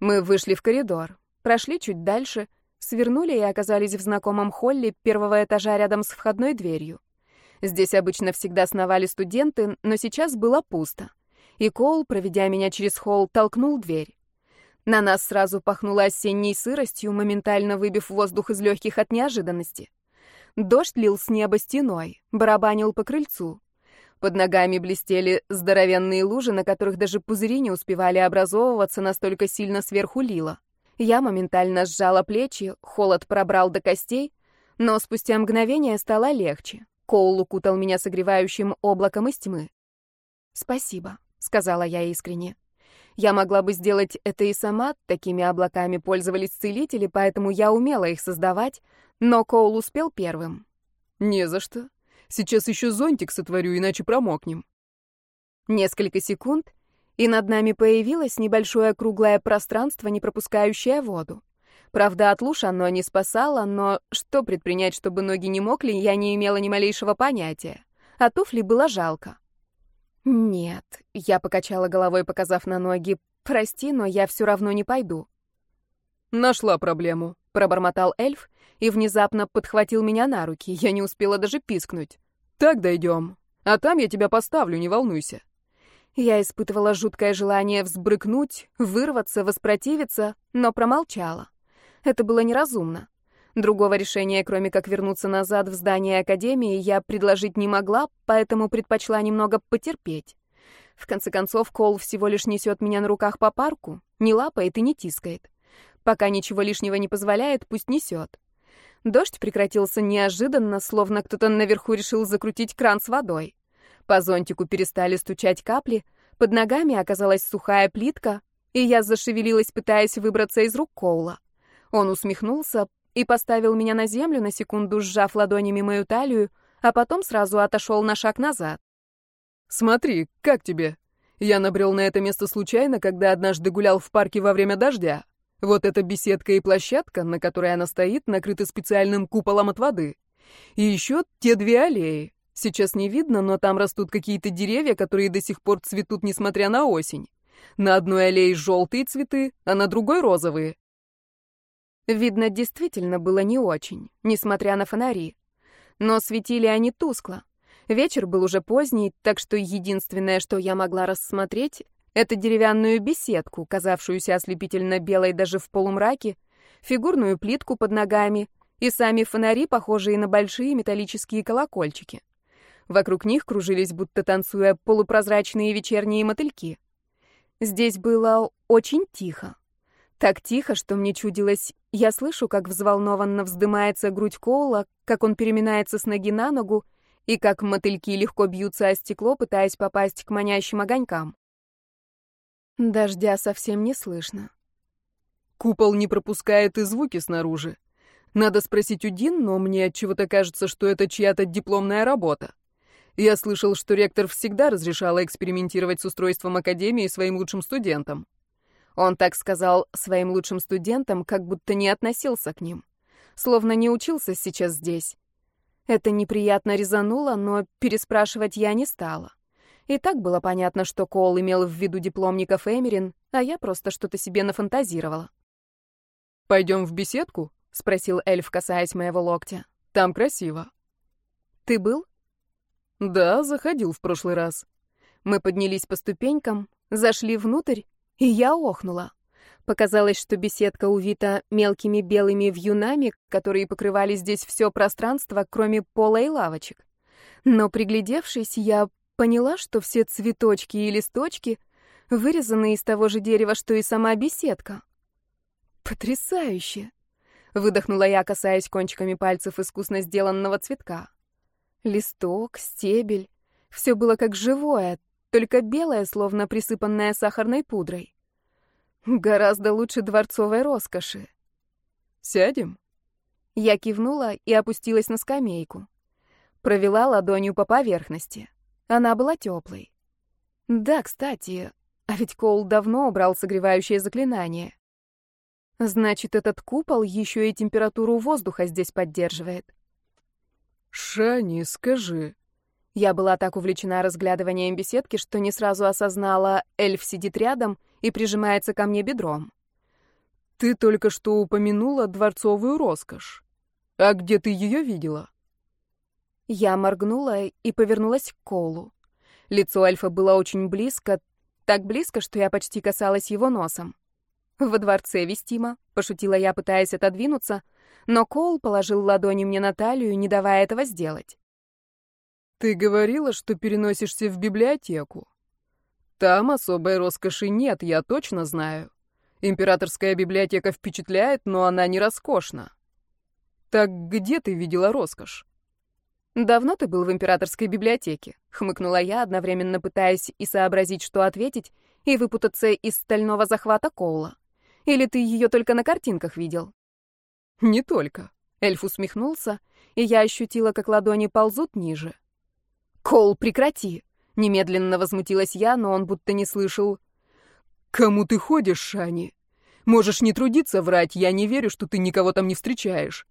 Мы вышли в коридор, прошли чуть дальше, свернули и оказались в знакомом холле первого этажа рядом с входной дверью. Здесь обычно всегда сновали студенты, но сейчас было пусто. И Коул, проведя меня через холл, толкнул дверь. На нас сразу пахнуло осенней сыростью, моментально выбив воздух из легких от неожиданности. Дождь лил с неба стеной, барабанил по крыльцу. Под ногами блестели здоровенные лужи, на которых даже пузыри не успевали образовываться, настолько сильно сверху лило. Я моментально сжала плечи, холод пробрал до костей, но спустя мгновение стало легче. Коул укутал меня согревающим облаком из тьмы. «Спасибо», — сказала я искренне. Я могла бы сделать это и сама, такими облаками пользовались целители, поэтому я умела их создавать, но Коул успел первым. «Не за что. Сейчас еще зонтик сотворю, иначе промокнем». Несколько секунд, и над нами появилось небольшое круглое пространство, не пропускающее воду. Правда, от луж оно не спасало, но что предпринять, чтобы ноги не мокли, я не имела ни малейшего понятия. А туфли было жалко. «Нет», — я покачала головой, показав на ноги. «Прости, но я все равно не пойду». «Нашла проблему», — пробормотал эльф и внезапно подхватил меня на руки. Я не успела даже пискнуть. «Так дойдем. А там я тебя поставлю, не волнуйся». Я испытывала жуткое желание взбрыкнуть, вырваться, воспротивиться, но промолчала. Это было неразумно. Другого решения, кроме как вернуться назад в здание Академии, я предложить не могла, поэтому предпочла немного потерпеть. В конце концов, Кол всего лишь несет меня на руках по парку, не лапает и не тискает. Пока ничего лишнего не позволяет, пусть несет. Дождь прекратился неожиданно, словно кто-то наверху решил закрутить кран с водой. По зонтику перестали стучать капли, под ногами оказалась сухая плитка, и я зашевелилась, пытаясь выбраться из рук Коула. Он усмехнулся и поставил меня на землю, на секунду сжав ладонями мою талию, а потом сразу отошел на шаг назад. «Смотри, как тебе? Я набрел на это место случайно, когда однажды гулял в парке во время дождя. Вот эта беседка и площадка, на которой она стоит, накрыты специальным куполом от воды. И еще те две аллеи. Сейчас не видно, но там растут какие-то деревья, которые до сих пор цветут, несмотря на осень. На одной аллее желтые цветы, а на другой розовые. Видно, действительно было не очень, несмотря на фонари. Но светили они тускло. Вечер был уже поздний, так что единственное, что я могла рассмотреть, это деревянную беседку, казавшуюся ослепительно белой даже в полумраке, фигурную плитку под ногами и сами фонари, похожие на большие металлические колокольчики. Вокруг них кружились, будто танцуя, полупрозрачные вечерние мотыльки. Здесь было очень тихо. Так тихо, что мне чудилось, я слышу, как взволнованно вздымается грудь Коула, как он переминается с ноги на ногу, и как мотыльки легко бьются о стекло, пытаясь попасть к манящим огонькам. Дождя совсем не слышно. Купол не пропускает и звуки снаружи. Надо спросить у Дин, но мне от чего-то кажется, что это чья-то дипломная работа. Я слышал, что ректор всегда разрешала экспериментировать с устройством академии своим лучшим студентам. Он так сказал своим лучшим студентам, как будто не относился к ним. Словно не учился сейчас здесь. Это неприятно резануло, но переспрашивать я не стала. И так было понятно, что Коул имел в виду дипломников Эмерин, а я просто что-то себе нафантазировала. «Пойдем в беседку?» — спросил эльф, касаясь моего локтя. «Там красиво». «Ты был?» «Да, заходил в прошлый раз». Мы поднялись по ступенькам, зашли внутрь и я охнула. Показалось, что беседка увита мелкими белыми вьюнами, которые покрывали здесь все пространство, кроме пола и лавочек. Но приглядевшись, я поняла, что все цветочки и листочки вырезаны из того же дерева, что и сама беседка. Потрясающе! Выдохнула я, касаясь кончиками пальцев искусно сделанного цветка. Листок, стебель — все было как живое, только белая, словно присыпанная сахарной пудрой. Гораздо лучше дворцовой роскоши. «Сядем?» Я кивнула и опустилась на скамейку. Провела ладонью по поверхности. Она была теплой. Да, кстати, А ведь Коул давно убрал согревающее заклинание. Значит, этот купол еще и температуру воздуха здесь поддерживает. «Шани, скажи...» Я была так увлечена разглядыванием беседки, что не сразу осознала, эльф сидит рядом и прижимается ко мне бедром. «Ты только что упомянула дворцовую роскошь. А где ты ее видела?» Я моргнула и повернулась к Коулу. Лицо эльфа было очень близко, так близко, что я почти касалась его носом. «Во дворце вестимо», — пошутила я, пытаясь отодвинуться, но Коул положил ладони мне на талию, не давая этого сделать. «Ты говорила, что переносишься в библиотеку. Там особой роскоши нет, я точно знаю. Императорская библиотека впечатляет, но она не роскошна. Так где ты видела роскошь?» «Давно ты был в императорской библиотеке?» — хмыкнула я, одновременно пытаясь и сообразить, что ответить, и выпутаться из стального захвата Коула. «Или ты ее только на картинках видел?» «Не только». Эльф усмехнулся, и я ощутила, как ладони ползут ниже. «Коул, прекрати!» — немедленно возмутилась я, но он будто не слышал. «Кому ты ходишь, Шани? Можешь не трудиться врать, я не верю, что ты никого там не встречаешь».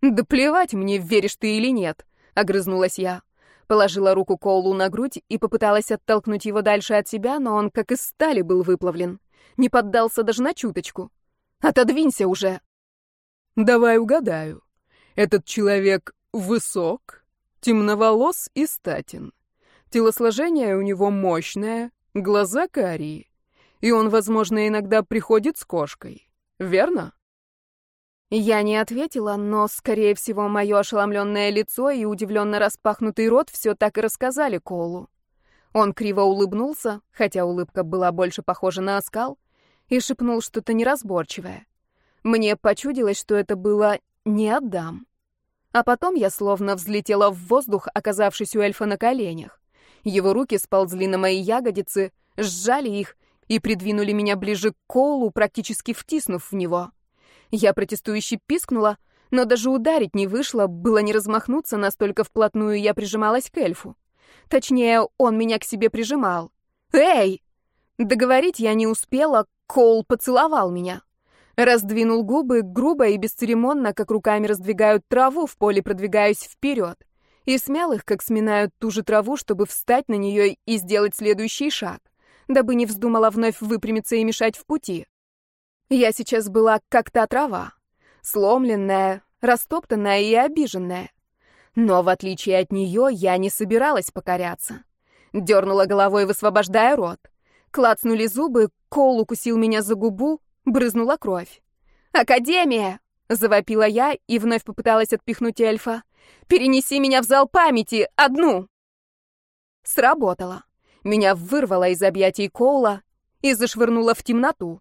«Да плевать мне, веришь ты или нет», — огрызнулась я. Положила руку Коулу на грудь и попыталась оттолкнуть его дальше от себя, но он как из стали был выплавлен. Не поддался даже на чуточку. «Отодвинься уже!» «Давай угадаю. Этот человек высок, темноволос и статен. Телосложение у него мощное, глаза карие. И он, возможно, иногда приходит с кошкой. Верно?» Я не ответила, но, скорее всего, мое ошеломленное лицо и удивленно распахнутый рот все так и рассказали Колу. Он криво улыбнулся, хотя улыбка была больше похожа на оскал, и шепнул что-то неразборчивое. Мне почудилось, что это было «не отдам». А потом я словно взлетела в воздух, оказавшись у эльфа на коленях. Его руки сползли на мои ягодицы, сжали их и придвинули меня ближе к Колу, практически втиснув в него. Я протестующе пискнула, но даже ударить не вышло, было не размахнуться, настолько вплотную я прижималась к эльфу. Точнее, он меня к себе прижимал. «Эй!» Договорить я не успела, Коул поцеловал меня. Раздвинул губы, грубо и бесцеремонно, как руками раздвигают траву в поле, продвигаясь вперед. И смял их, как сминают ту же траву, чтобы встать на нее и сделать следующий шаг, дабы не вздумала вновь выпрямиться и мешать в пути. Я сейчас была как та трава, сломленная, растоптанная и обиженная. Но в отличие от нее я не собиралась покоряться. Дернула головой, высвобождая рот. Клацнули зубы, Коул укусил меня за губу, брызнула кровь. «Академия!» — завопила я и вновь попыталась отпихнуть эльфа. «Перенеси меня в зал памяти! Одну!» Сработало. Меня вырвало из объятий Коула и зашвырнуло в темноту.